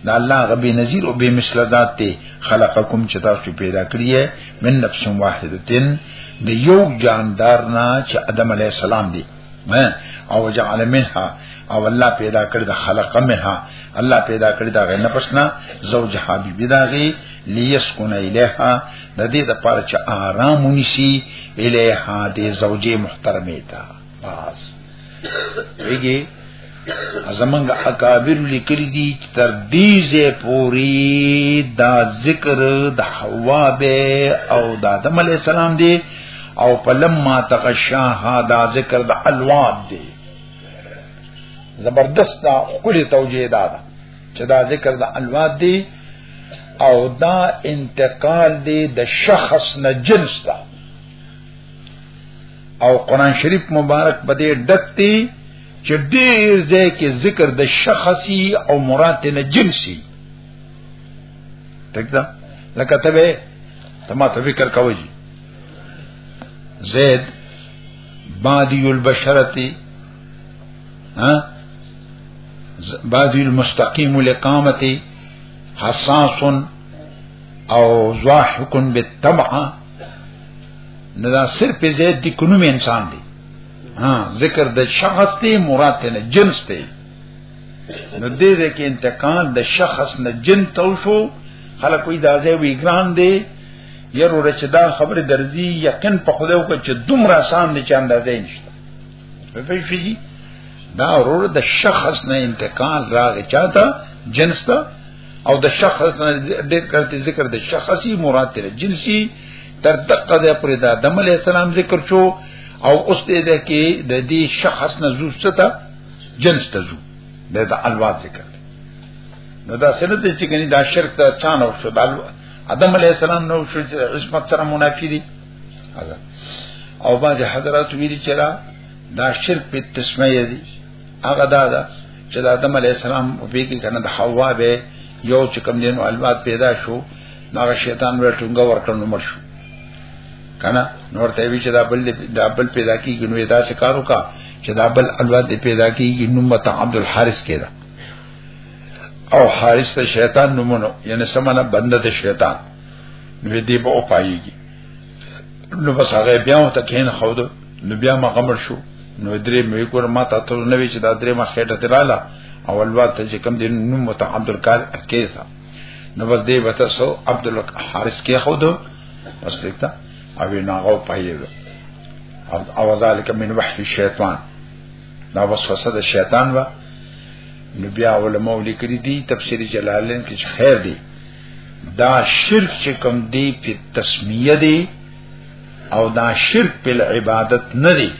دا الله غبی نذیر او به مثل ذات ته خلقکم چې تاسو پیدا کړی یې من نفس واحدتن د یو جاندار نه چې ادم علی السلام دی او جعل منها او الله پیدا کړی د خلق منها الله پیدا کړی دا غنه پښنا زوج حبیب داغي لیسکن الیها د دې د پاره چې آرام ونیسی الیها د زوجې محترمه تا بس ویګي زمنګ اکابر لیکل دي چې تر دې زه پوری دا ذکر د حوا به او د آدم علی السلام دی او پلمما تغشا دا ذکر د الوان دی زبردست خپل توجیه دا ده چې دا ذکر د الوان دی او دا انتقال دی د شخص نه جنس ته او قران شریف مبارک بده ډکتی چې ډیر ځای کې ذکر د شخصي او مراد نه جنسي تکدا لکه ته به تما ته فکر کوي زید بادی البشرتی ها بادی المستقیم الاقامتی حساس او ضاحک بالطبع ندا صرف زید دی کنوم انسان دی ها ذکر د شخص ته مراد نه جنس ته نو دې دې کې انتقال د شخص نه جن تو شو خلک وی دا ځای وی ګران دی یره رچ دا خبره درځي یقین په خدای وکړه چې دومره آسان دي چې اندازې نشته په پیښې دا ورور د شخص نه انتقال راغی چاته جنس ته او د شخص نه ډېر کړتي ذکر د شخصي مراد دی جنسي تر دقه د پر د آدم علی السلام ذکر شو او اوس دې ده کې د دې شخص نه زو څه جنس ته زو د د الواد ذکر دی نو دا سره د چې کني دا شرک ته چانه شو د آدم علی السلام نو شو چې عصمت سره منافي دي او بعض حضرات ویلي چې دا شرک په تسمیه دي هغه دا ده چې د آدم علی السلام په بیګی کنه د حوا به یو چې کوم دینو الواد پیدا شو هغه شیطان ور ټنګه ورکړ نو مر شو کنه نور ته وی چې دا بل دا بل پیدا کیږي نو دا څه کارو کا چې دا بل الواد دې پیدا کیږي نو مت عبد الحارث کېدا او حارث ته شیطان نومونو یعنی سمانه بنده ته شیطان نو دې به او پایږي نو بس هغه بیا وته کین خود نو بیا ما غمر شو نو درې مې کور ما ته ته نو چې دا درې ما خېټه تلاله اول وا ته چې کم دین نو مت عبد الکار کیسا نو بس دې وته سو عبد الحارث کې خود بس دېتا او نه غو پایې او ذالک من وحی الشیطان دا وسوسه د شیطان وا نو بیا علماء لیکلي دي تفسیر جلالین کې خیر دی دا شرک چې کوم دی په تسمیه دی او دا شرک په عبادت نه دی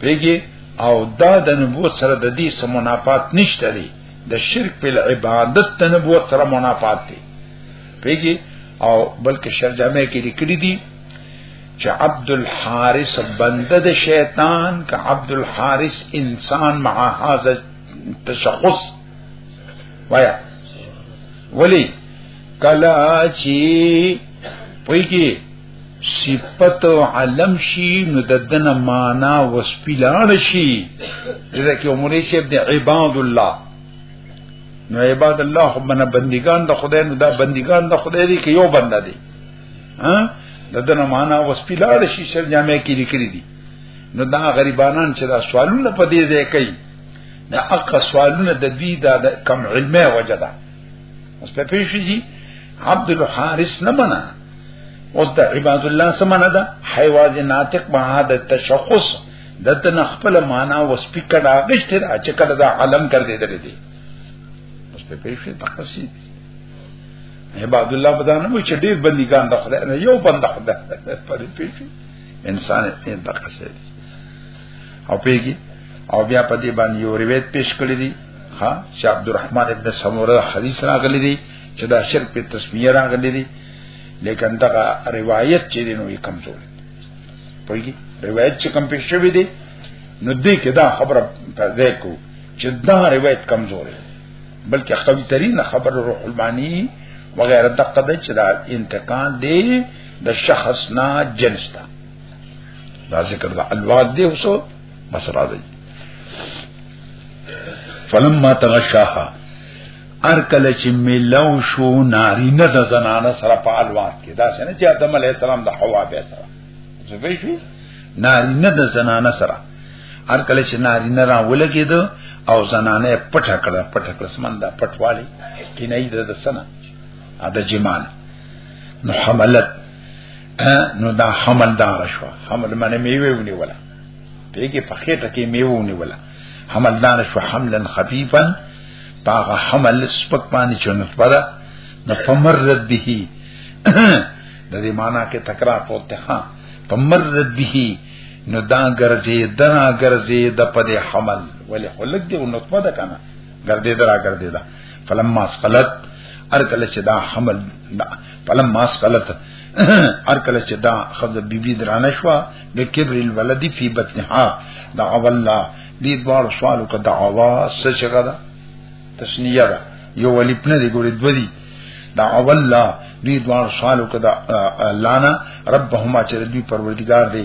پیږي او دا د نبوت سره د دې سم منافات نشته دی د شرک په عبادت د نبوت سره منافات دی پیږي او بلکې شرجامه کې لیکلي دي چې عبد الحارث بنده د شیطان ک عبد الحارث انسان مع هاذ تشخص وایا ولی کلا چی پوی کی صفت او علم شي نو ددنه معنا وسپیلان شي دغه کې عمرې شپ د عباد الله نو عباد الله خو من بندگان د خدای نو دا بندگان د خدای دی کې یو بنده دی ها ددنه معنا وسپیلان شي چې جامع کې لیکلي دي نو دا غریبانان چې دا سوالونه په دې ځای کوي دا حق سوالونه د دوی دا د کم علمه وجه ده اوس په پیښې دي عبد الحارث نه منا اوس د عباد الله سمنه ده حیواز ناطق ما د تشخص دته نخپل معنا او سپیکر اغشت را چې کله دا علم کړ دې درې دي اوس په پیښې تقصی عباد الله بدانه مو چې ډیر بندګان د خدای نه یو بند خدای په پیښې انسان یې تقصی او پیږي او بیا په دې باندې یو روایت پیش کړی دی ها چې عبدالرحمن ابن سموره حدیث راغلی دی چې دا شرک په تسمیه راغلی دی لیکن دا روایت چې دی نو یې کمزور دی پیږي روایت چې کم پیش شوی دی نو دې کې دا خبره پیدا کو چې دا روایت کمزور دی بلکې قوی ترین خبر روح المانی وغیرہ دقه د چې دا انتقال دی د شخص نه جنس ته دا ذکر دا الواد دی اوسو بس را دی فلما تغشاها ارکل چې ملو شو ناری نه د زنانه سره په الواد کې دا څنګه چې آدم علی السلام د حوا به سره زوی شو ناری نه د زنانه سره هر کله چې ناری نه را ولګید او زنانه پټه کړه پټه کړه سمنده پټوالی کینې د سنه اده جمان نو حملت نو دا حمل دار شو حمل معنی میوه ونیولا پیګه په خېټه کې میوه ونیولا حمل دار شو حملا خفيفا باغه حمل سپک باندې چونت پدا نو فمرت به د دې معنا کې تکرار پروت ها فمرت به نو دا ګرځي دنا ګرځي د پدې حمل ولې خلک دې نطفه ده کنه ګرځې درا ګرځې دا فلم ماسقلت ار کله چې دا حمل دا فلم ماسقلت ار کله چې دا خزه بیبي درانه شو د کبر الولد فی بطنها دا والله دې دوار سوال کو دعوا څه شګه دا تسنیه دا یو ولیپ نه دی ګورې دوی دی دا والله دې دوار سوال کو دا لانا ربهما چې دوی پروردگار دی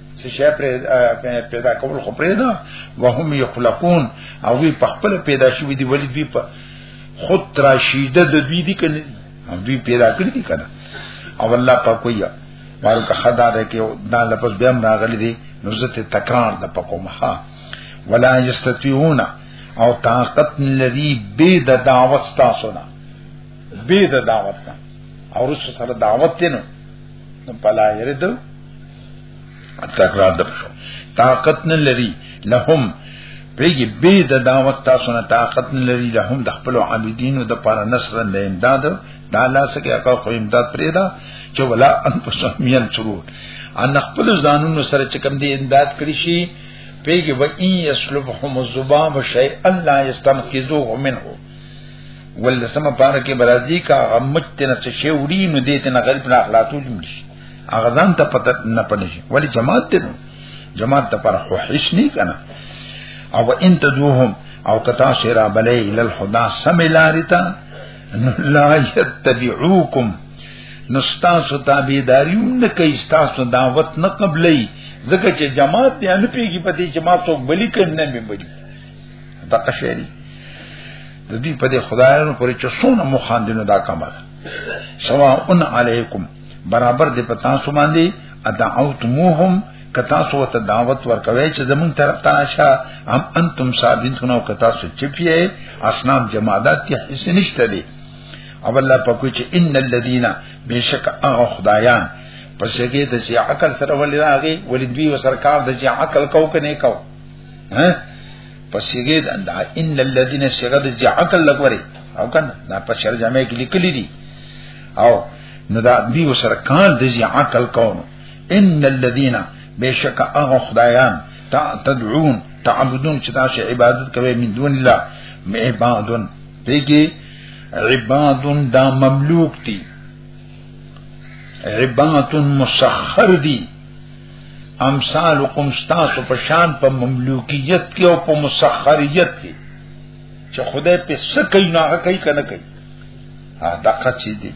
څه شي پیدا کول خو پیدا وهم یخلقون او وی په خپل پیدا شوی دی ولی دوی په خود تراشیده د دوی دی کنه دوی پیدا کړی دی کنه او الله په کویا بارو که خدا ده کې دا لفظ به هم راغلی دی نو زه ته تکرار د پکوم ها ولا یستطيعون او طاقت لري به د دعوت تاسو نه به د دعوت نه او رسول سره دعوت دینو په لاهره تکرار در شو طاقت نه لري لهم پیږي به د دعوت تاسو نه طاقت نه لري لهم د خپل عابدینو د پر نصر د امداد د الله سره کې هغه خو امداد پرې دا چې ولا ان پسمیان شروع ان خپل ځانونو سره چې کم دي امداد کړی شي پیږي و ان یسلبهم الذباب شیئا لا یستنقذوه منه ولسمه پاره کې برازي کا غمت نه څه شي وړي نو دې ته نه غریب نه اخلاقو جملې هغه ځان ته پته نه پنيشي ولی جماعت دی نو جماعت ته پر خو هیڅ نه کنه او ان تدوهم او کتا شرا بلې ال الهدى سملارتا لا يتبعوكم نستاسو تابیداریو نه کوي ستاسو دعوت نه قبلې ځکه چې جماعت دی نه پیږي پتی چې ما څوک بلی کړي نه مې بلی دا قشری د دې په دې خدایانو پرې چې څونه مخاندینو دا کمال سواء علیکم برابر دی په تاسو باندې ادعوتموهم کتا سو ته دعوت ورکوي چې زمون طرف ته راشه هم انتم ثابتون او کتا سو چپیه اسنام جماعات کې هیڅ نشته دی او الله په کوی چې ان الذين بشک هغه خدایان پس کې د چې عقل سره ولې راغی ولې دوی وسرکار د چې عقل کو کنه کو ها پس کې دا ان الذين شغد چې عقل لګوري او کنه دا په شر جامع کې لیکلي دي او نو دا دیو سره کان د زی عقل کون ان الذين بشک هغه خدایان تا تدعون تعبدون چې تاسو عبادت کوي من دون الله عبادون پیږي عبادون دا مملوک دي عبادون مسخر دي امثالکم تاسو په شان په مملوکیت کې او په مسخریت کې چې خدای په څه کوي نه کوي کنه کوي دقه چی دی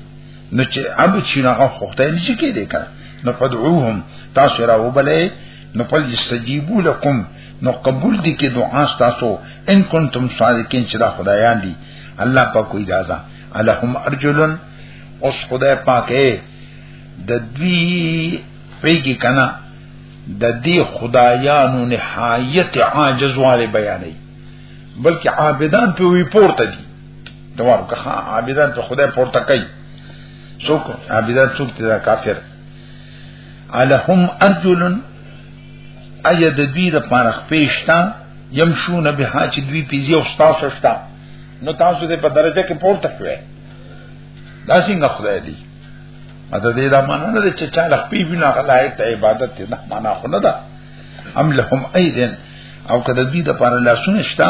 نو چې ابو چې هغه خوخته نه شي کېدې کنه نو فدعوهم تاسو را وبلې نو پل یستجیبو لکم نو قبول دي کې دعا تاسو ان کنتم صادقین چې دا خدایان دي الله په کوئی اجازه الہم ارجلن اوس خدای پاکه د دوی پیګی کنا د دې خدایانو نهایت عاجز والے بیانې بلکې عابدان په وی پورته دي دوار که عابدان ته خدای پورته کوي څوک عابدان څوک ته کافر الہم ارجلن ایا د دوی د پاره خپېشتا یمشون به چې دوی پیزي او تاسو شتا نو تاسو دې په درجه کې پورته کړئ دا څنګه خدای دی اته دې دا معنا نه چې چا لخ پی بنا لایق ته عبادت نه معنا خو نه ده ام لهم ایدن او کده دې د پاره لاسونه شتا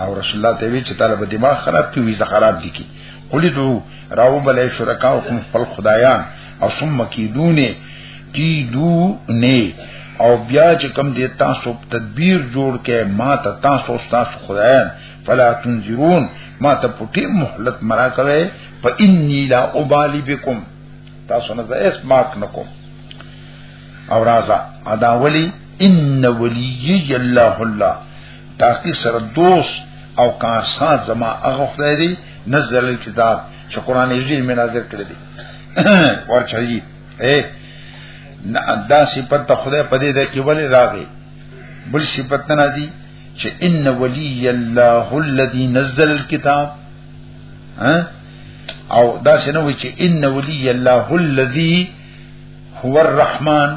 او رسول الله ته وی چې طالب دماغ خراب کی وی خراب دي کی قلی دو راو بلې شرکا او کوم خپل خدایان او ثم کیدونه کی دو نه او بیا چې کم دې تاسو تدبیر جوړ کې ما ته تاسو تاسو خدایان فلا تنذرون ما ته پټي مهلت مرا کوي فإني لا أبالي بكم تاسو نه زه اسماک نکوم او رازا ادا ولی ان ولی الله الله تاکي سره دوست او کارساز زما هغه خدای دی نزل الكتاب چې قران یې مې نازل کړی دی ورچایي اے دا صفت ته خدای په دې ده کې ولې راغی بل صفت نه دی چې ان ولی الله الذي نزل الكتاب او دا څنګه وی چې ان ولی الله الذي هو الرحمن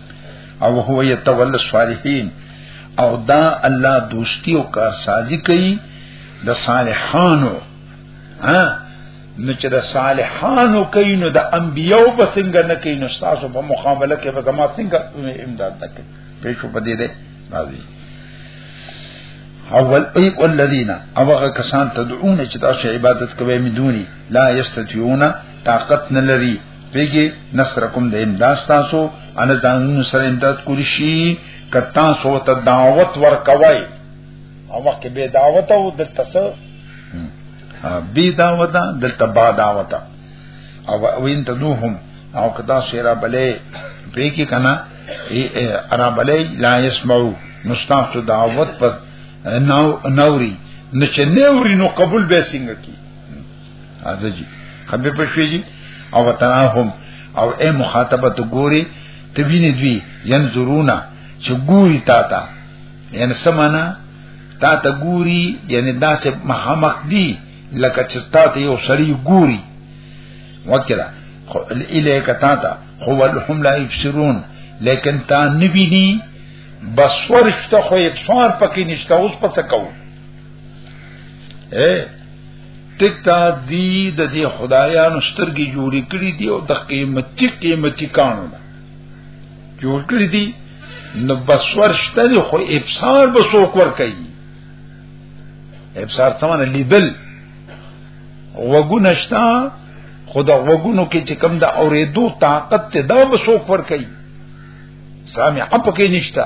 او هو یتول الصالحین او دا الله دوستی او کار سازی کوي د صالحانو ها نو چې د صالحانو کوي نو د انبیو په څنګه نه کوي نو تاسو په مقابله کې به زما څنګه امداد تکي پېښو پدې ده راځي اول ای والذین اوغه کسان تدعون چې تاسو عبادت کوي مدونی لا یستطيعون طاقت نه لري پیګه نصرکم د امداد تاسو ان ځانونو سره امداد کولی شي کتا سو ته دعوت ورکوي او وخت به دعوت او د تاسو بی دعوت دلته با دعوت او وین تدوهم او کتا شیرا بلې پیګه کنا ای ارا بلې لا يسمعو مستاف تو دعوت پر نو نوري نو چې نوري نو قبول به څنګه کی ازجی خبر پښوی جی او تراهم او اے مخاطبه تو ګوري ته ویني دوی ينظرونا چې ګوري تا ته یعنی سمانا تا ته ګوري یعنی دا چې مخامخ دی لکه چې تا ته یو سړی ګوري وکړه خو الیک تا ته خو ولهم لا یبصرون لیکن تا نبینی بسور شته خو ابصار پکې نشته اوس پڅ کوو اے تکتا دی د دې خدایانو سترګې جوړې کړې دي او د قیمتي قیمتي کانو جوړ کړې دي نو بسور شته دی خو ابصار به څوک ور کوي ابصار څنګه لیدل وګونه شته خدا وګونو کې چې کم د اورېدو طاقت ته دا به څوک ور کوي سامع اپ کې نشتا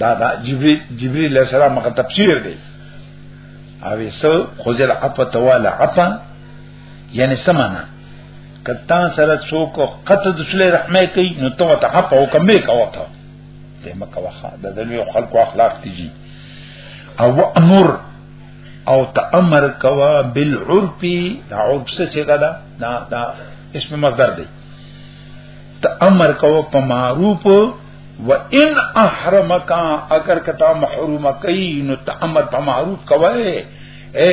دا دا جبريل جبريل عليه السلام هغه تفسیر دی او سو خذل عفو توالا عفا یعنی سمانا کتا سره څوک قطع د صلی رحمه کوي نو تو ته عفو او کمې کوته ته مکه واخا د دنیا خلق او اخلاق تیږي او امر او تامر کوا بالعرف دا عرف څه څه دا دا اسم مصدر دی تامر کوا په معروف و ان احرمک اگر کتا محروم کئ نو تعمر په معروف کوي اے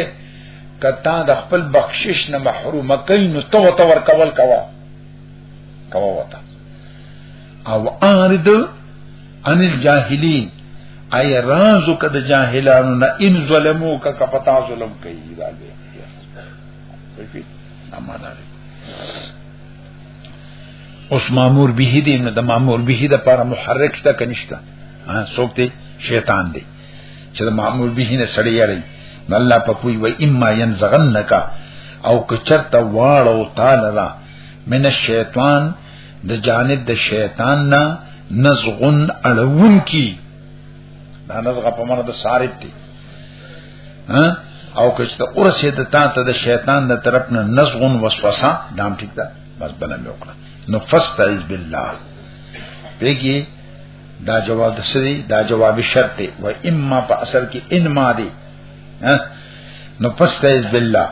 کتا د خپل بخشش نه محروم کئ نو تو تو ور کول کوا کوا وتا او ارد ان الجاهلین اي رازو کد جاهلانو نه ان ظلمو کا کپتا ظلم کوي دا دی اوس مامور به دې نه د مامور به د لپاره محرک شته کنيشته ها څوک دی شیطان دی چې د مامور به نه سړی یړي نو الله په کوی و اما ينزغنک او کچرته واړو تعالی را من الشیطان د جانب د شیطان نه نزغن اړون کی دا نزغه په معنا د صارف دی ها او کچته اورسه د تا ته د شیطان د طرف نه نزغون وسوسه دام ټیک ده بس بنه مې وکړه نو فاستعذ بالله پیګي دا جواب د سری دا جواب شرط دی و اما په اصل کې ان ما دی ها نو فاستعذ بالله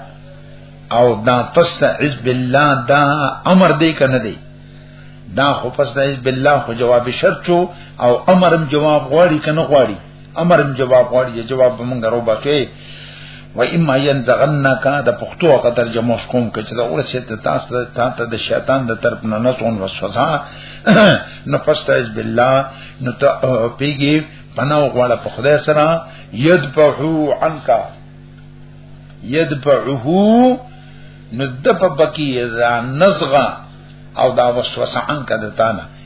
او دا فاستعذ بالله دا امر دی کنه دی دا خو فاستعذ بالله خو جواب شرط او امرم جواب غواړي کنه غواړي امر جواب غواړي جواب به مونږ راو بچي و اما ينزغنك د پښتو هغه ترجمه کوم کچ دا ورسه ته تاسو ته د شیطان د طرف نه نسون وسوسه نو فاستعذ بالله نو ته پیږي پناه غواړه په خدای سره يدفعو عنك يدفعه نو د په بکی نزغه او دا وسوسه عنك د تانه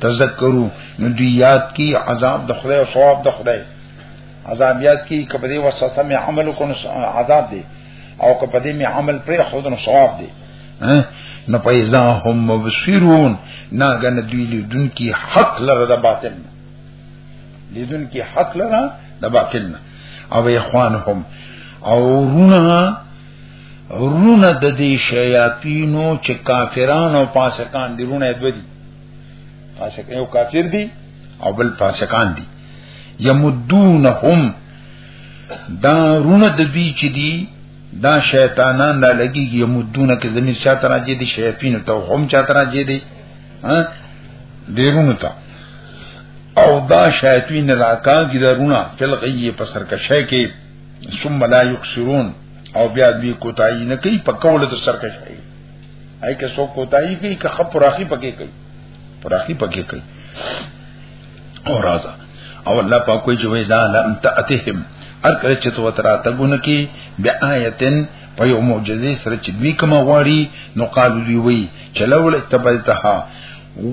تذکرو نو دی یاد کی عذاب د خدای او ثواب د خدای عذاب یاد کی کبدی وسوسه می عمل کو نو عذاب دی او کبدی می عمل پر خود نو ثواب دی نو پیدا هم مبصرون ناګن دوی لیدون کی حق لره د باطل لیدون کی حق لره د باطل او اخوانهم او رونا رونا د دې شیاطینو چې کافرانو پاسکان دی رونا دوی فاسق یو کافر دی او بل فاسقان دی یمدونهم دا رونه د دوی چې دی دا شیطانان دا لګي یمدونه کې زمير چاته راځي دي شیاطین ته هم چاته راځي دي ها دیرونه ته او دا شیاطین راکا کی درونه فل غی په سرکشه کې ثم لا یخسرون او بیا دوی کوتای نه کوي په کوله د سرکشه اي که څوک کوتاهي کوي که خپ راخي پکې کوي راخي پکې کوي او راځه او الله پاک کوئی چې وای زال ان تاتهم هر کله چې تو ترا تګونه کی بیا آیتن په یو معجزه سره چې دوی کوم غواړي نو قالو دی وی چې لول تبلتها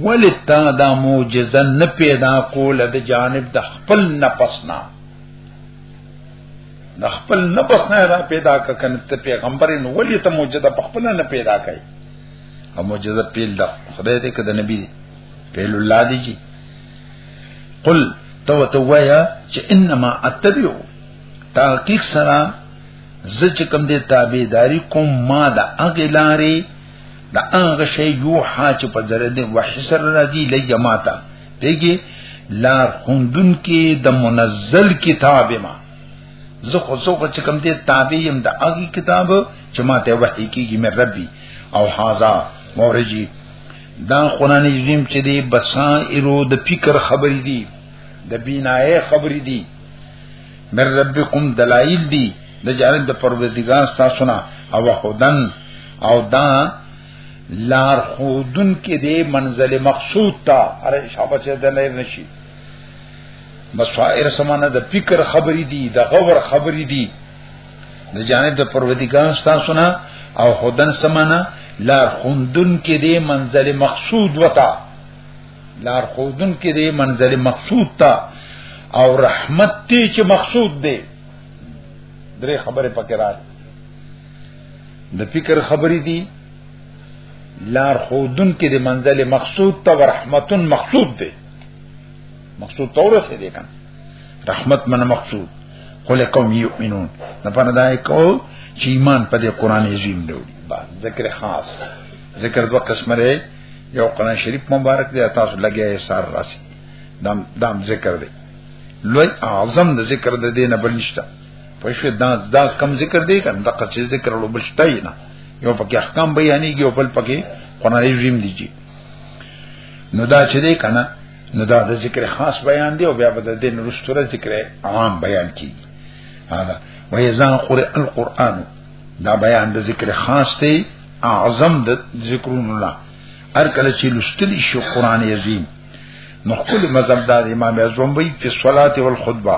ولتا دا معجزه نه پیدا کول د جانب د خپل نفسنا د خپل نفس نه را پیدا ککن ته پیغمبر نو ولې ته معجزه په خپل نه پیدا کای او معجزه پیل د خدای ته کده نبی پیل الله دی جی قل تو تو ویا چې انما اتبعو تحقیق سره زه چې کوم دې تابعداري کوم ما د اغلاري د هغه شی یو حاج په ذره دې وحشر راځي لې جماعته دیږي لار خوندون کې د منزل کتاب ما زه خو څوک چې کوم دې تابع يم د هغه کتاب چې ما ته وحي کیږي مې ربي او هاذا مورجي دا قران عظیم چې دی بصائر د فکر خبرې دي د بینای خبرې دي مر ربکم دلائل دي د جانب د پروردگار تاسو نه او هدن او دا لار خودن کې دې منزل مقصود تا اره شابه چې د لیر نشي بصائر سمانه د فکر خبرې دي د غور خبرې دي د جانب د پروردګار تاسو نه او خودن سمانه لار خوندن کې دې منزل مقصود وتا لار خوندن کې دې منزل مقصود تا او رحمت ته چې مقصود دی درې خبره پکې راځي د فکر خبرې دي لار خودن کې د منزل مقصود ته رحمتن مقصود دی مقصود تور سره دی کنه رحمت من مقصود قل قوم یؤمنون نه پنه دای کو چې ایمان په دې قران عظیم دی با ذکر خاص ذکر دوه قسمه لري یو قران شریف مبارک دی تاسو لګیا سار راسي دام دام ذکر دی لوی اعظم د ذکر د دینه بل نشته پښې دا دا کم ذکر دی کنه دا قصې ذکر له بشتای نه یو پکې احکام بیانېږي او بل پکې قرآن ریم دیږي نو دا چې دی کنه نو دا د ذکر خاص بیان دی او بیا به د دین رستوره ذکر عام بیان کیږي هغه وایزان قرئ القرآن دا بیان د ذکر خاص دی اعظم د ذکرون الله هر کله چې لستلی شو قرآن عظیم نو خپل مذهب د امام اعظم وی په صلات او الخطبه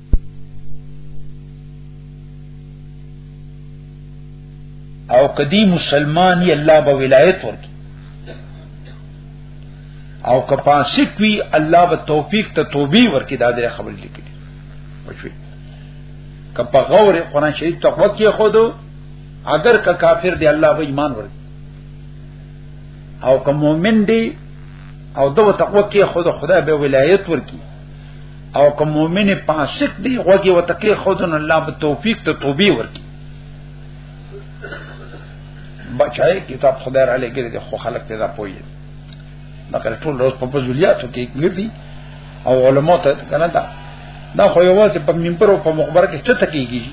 او کدی مسلمان یې الله به ولایت ورکړي او که فاسق وي الله به توفیق ته توبې ورکړي دا د خبرې لیکلي وشوي که په غور قرآن شریف ته وکي خود اگر که کافر دی الله به ایمان ورکړي او که مؤمن دی او دو تقوی کې خود خدای به ولایت ورکړي او کوم مؤمن فاسق دی غوږی وتکي خودن الله به توفیق ته توبې ورکړي بچای کتاب خدای را لګی دی خو خلک پیدا پوي مګر ټول روز په فضولیاتو کې ګرځي او علما ته کنه دا دا خو یوازې په منبر او په مخبر کې چته کیږي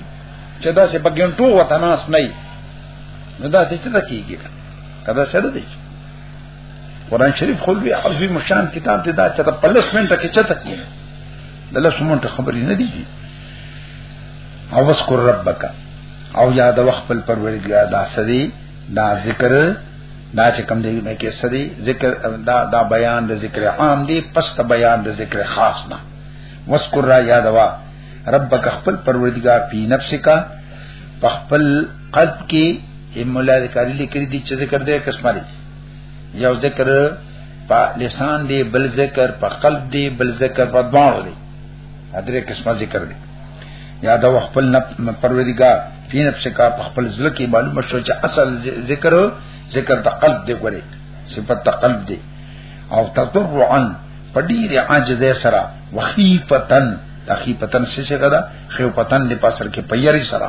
چې دا سه په ګنټو وتناس نه نه دا څه چته کیږي کدا سره دی قران شریف خو لوی عظیم شان کتاب دی دا چې د پلس منټه کې چته کوي د لس منټه خبرې نه دي او وذكر ربک او یاد وخت خپل پروردګار دا سدي دا ذکر دا چې کم دی مې کې سدي ذکر دا دا بیان د ذکر عام دی پس ته بیان د ذکر خاص نه وذكر را یاد وا ربک خپل پروردګار په نفس کا خپل قلب کې مولا ذکر لیکلي دي چې ذکر دې قسمه یو ذکر په لسان دی بل ذکر په قلب دی بل ذکر په دوانو دی ادرې قسمه ذکر دی یا دا خپل نب پروردگار په نفس کا په خپل ځل کې معلومه شو چې اصل ذکر ذکر د قلب دی ګوري صفت د قلب دی او تضرعا په ډیر عاجز سره وخیفتن تخیفتن څه څه کړه خیفتن د پاسر کې پیری سره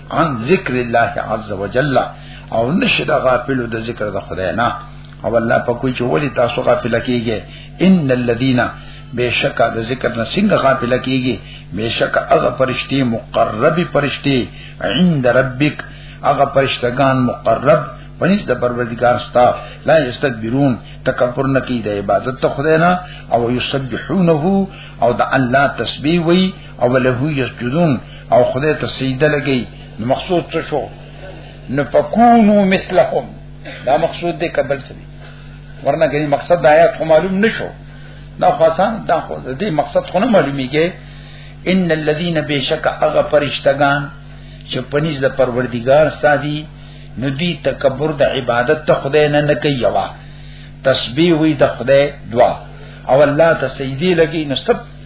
عن ذکر الله عز وجل او نشه د غافل د ذکر د خدای نه او الله په کوی چې ولی تاسو غافل کیږئ ان الذين بشکا د ذکر نه څنګه غافل کیږي بشکا هغه فرشتي مقرب فرشتي عند ربک هغه فرشتگان مقرب پنځ د پروردگار ستا لا یستكبرون تکبر نکی د عبادت ته خدای نه او یسبحونه او د الله تسبیح وی او له یسجدون او خدای ته سجده لګي مقصود څه شو نو پکونو مثلهم دا مقصود دې کبل سړي ورنه غني مقصد د آیات خو معلوم نشو دا خاصان دا خو دې مقصد خو نه معلومیږي ان الذين بشک اغه فرشتگان چې پنيز د پروردگار ستادي نو دې تکبر د عبادت ته خدای نه نه کوي وا تسبیح وي د خدای دعا او الله ته سجدي لګي نو سب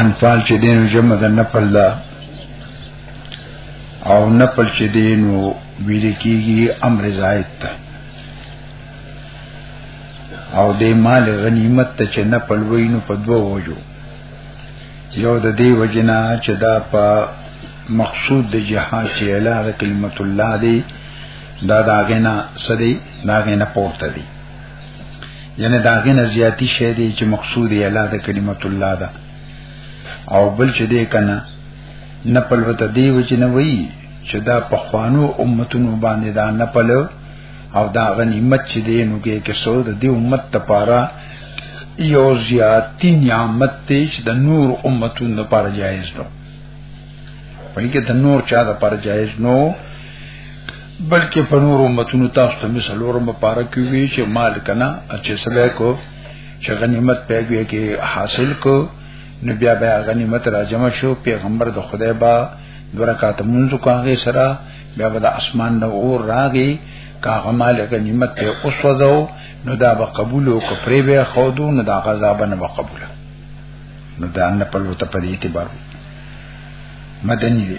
انفال چې دین جمع د نفل دا او نفل چې دین ویل کیږي امر زائد ته او د مال غنیمت ته چې نفل وینو په دوه وجو یو د دې وجنا چې دا په مقصود د جهاد چې اعلان کلمت الله دی دا داغه نه سدي داغه نه پورته دی یعنی دا غنه زیاتی شه دی چې مقصود یې الله د کلمت الله ده او بل چې دی کنه نه پلوته دی و چې نه وی چې دا په خوانو امتونو باندې دا نه پلو او دا غنیمت چې دی نو کې کې سود دی امت ته پاره یو زیاتی نعمت ته چې د نور امتونو لپاره جایز نو په کې د نور چا لپاره جایز نو بلکې په نور امتونو تاسو ته مثال ورم پاره کې وی چې مال کنا چې سبا کو چې غنیمت پیږي کې حاصل کو نو بیا بیا غنیمت راجمع شو پیغمبر د خدای با درکات منځ کوغه سره بیا د اسمان نو اور راغی کاغه مال غنیمت ته اوسوځو نو دا به قبول او کفرې به خودو نو دا غذاب نه به قبول نو دا نه په لوته په دې اعتبار مدني دی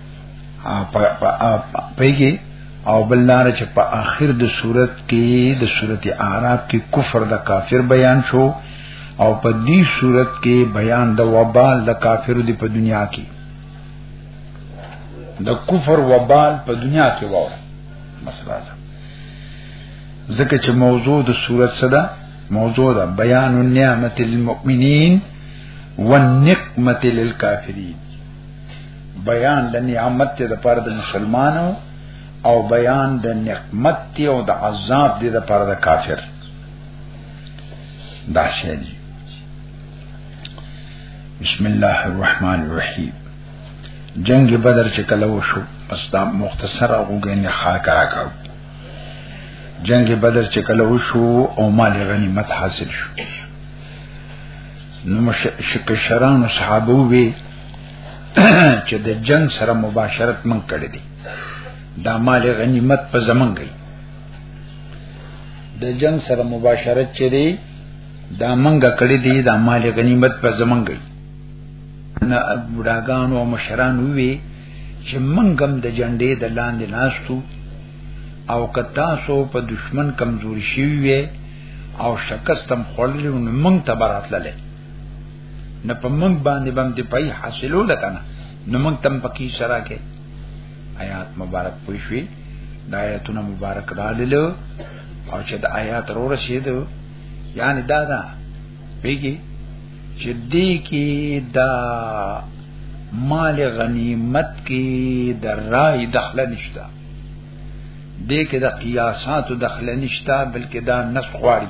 پیږي او بل نار چې په آخر د صورت کې د صورت اعراف کې کفر د کافر بیان شو او په دې صورت کې بیان د وبال د کافر دی په دنیا کې د کفر وبال په دنیا کې وو مسله ده ځکه چې موضوع د صورت صدا موضوع ده بیان النعمت للمؤمنین والنقمت للکافرین بیان د نعمت ته د پر د مسلمانو او بیان د نعمت ته او د عذاب دې د پر د کافر دا شی دی بسم الله الرحمن الرحیم جنگ بدر چې کله وشو پس دا مختصر او غوګنې خاک راکاو جنگ بدر چې کله وشو او مال غنیمت حاصل شو نو مشکشران صحابه وی چې د جنگ سره مباشرت من کړی دی دا مال غنیمت په زمن گئی د جنگ سره مباشرت چې دی دا منګه کړی دی دا مال غنیمت په زمن گئی نه بډاګان او مشران وی چې منګم د جنډې د لاندې ناشتو او کتا سو په دشمن کمزوري شوی او شکستم خړلې نو منګ تبرات لله نه په موږ باندې بم دی پای حاصلو لکنه نو موږ تم پکې سره کې آیات مبارک پوښوي دا آیاتونه مبارک رااله او چې د آیات رو رسید یعنی دا دا پیږي چې دې کې دا مال غنیمت کې د رای دخله نشته دې کې د قیاسات دخله نشته بلکې دا نسخ غواړي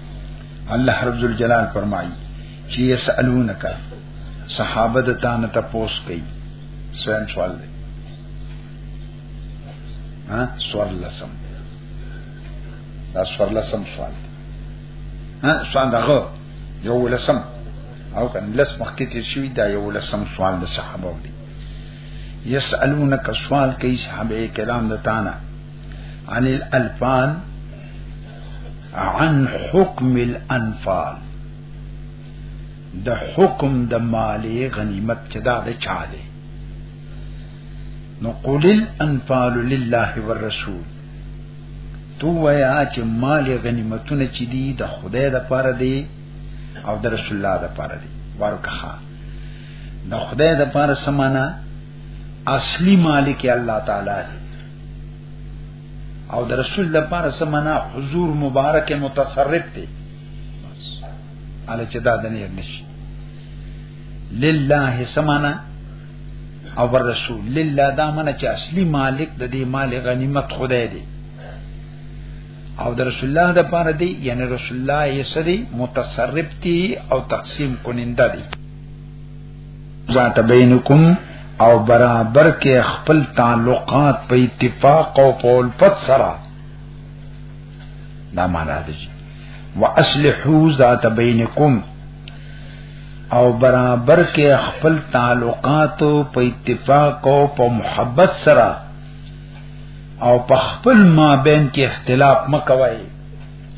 الله رب ذوالجلال فرمایي چې يسالونک صحابه د تانه تپوس کوي سوال سوال دی ها سوال لسم دا سوال لسم سوال دی ها سوال دغه یو لسم او کله لس مخکې تیر شوی دا یو لسم سوال د صحابه دی یسالونک سوال کوي صحابه کرام د تانا عن الالفان عن حکم الانفال د حکم د مالی غنیمت چې دا د چا دی نو قل الانفال لله والرسول تو ویا چې مال غنیمتونه چې دي د خدای د پاره دي او د رسول الله د پاره دي ورکه د خدای د پاره سمانا اصلي مالک الله تعالی دی او د رسول د پاره سمنا حضور مبارک متصرف دی علي چې دا د نه نشي لله سمنا او رسول لله دا منه چې اصلي مالک د دې مال غنیمت خدای دی او د رسول الله د پاره دی یعنی رسول الله یې سړي متصرف دی او تقسیم کوننده دی ذات بینکم او برابر کې خپل تعلقات په اتفاق او په الفت سره دا معنا دی واصلحوا ذات بینکم او برابر کې خپل تعلقات په اتفاق او په محبت سره او په خپل مابین کې اختلاف مکوئ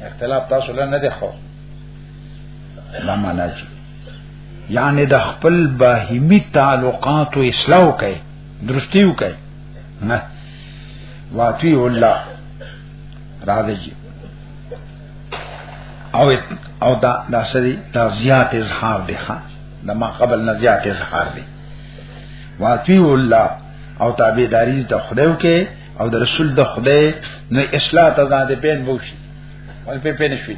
اختلاف تاسو لنه دی خو دا معنا چې یعنی د خپل باهمی تعلقات او اصلاح کوي درستی کوي نه واتی الله را دي او او دا دا سری دا زیات اظهار دی ښا دا ما قبل نه زیات اظهار دی واتی الله او تابعداري د خدایو کې او د رسول د خدای نو اصلاح ته ځان دې پین بوشي ول په پین شوی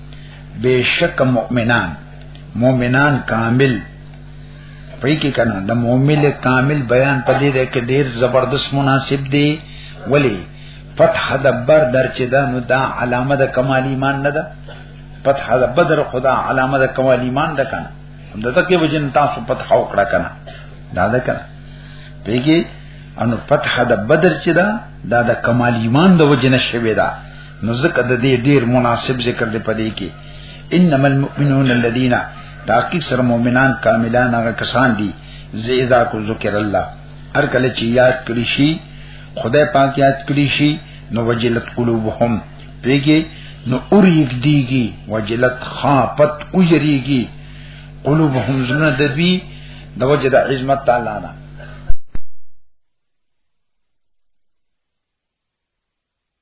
بشک مؤمنان مؤمنان کامل پای کې کنه د مؤمن کامل بیان پدې ده کې ډیر زبردست مناسب دی ولی فتح دبر در چې دا نو دا علامه د کمال ایمان نه ده فتح دبر خدا علامه د کمال ایمان ده کنه همدغه کې وجن تاسو فتح وکړه کنه دا ده کنه پیږي انو فتح د بدر چې دا دا د کمال ایمان د وجنه شوی دا نو ذکر د دې ډیر مناسب ذکر دی پدې کې انما المؤمنون الذين تحقیق سره مؤمنان کاملان هغه کسان دي زیدا کو ذکر الله هر کله چې یاد کړی شي خدای پاک یاد کړی شي نو وجلت قلوبهم پیږي نو اوریګ دیږي وجلت خافت اوریږي قلوبهم زنه د دوی د وجه د عظمت تعالی نه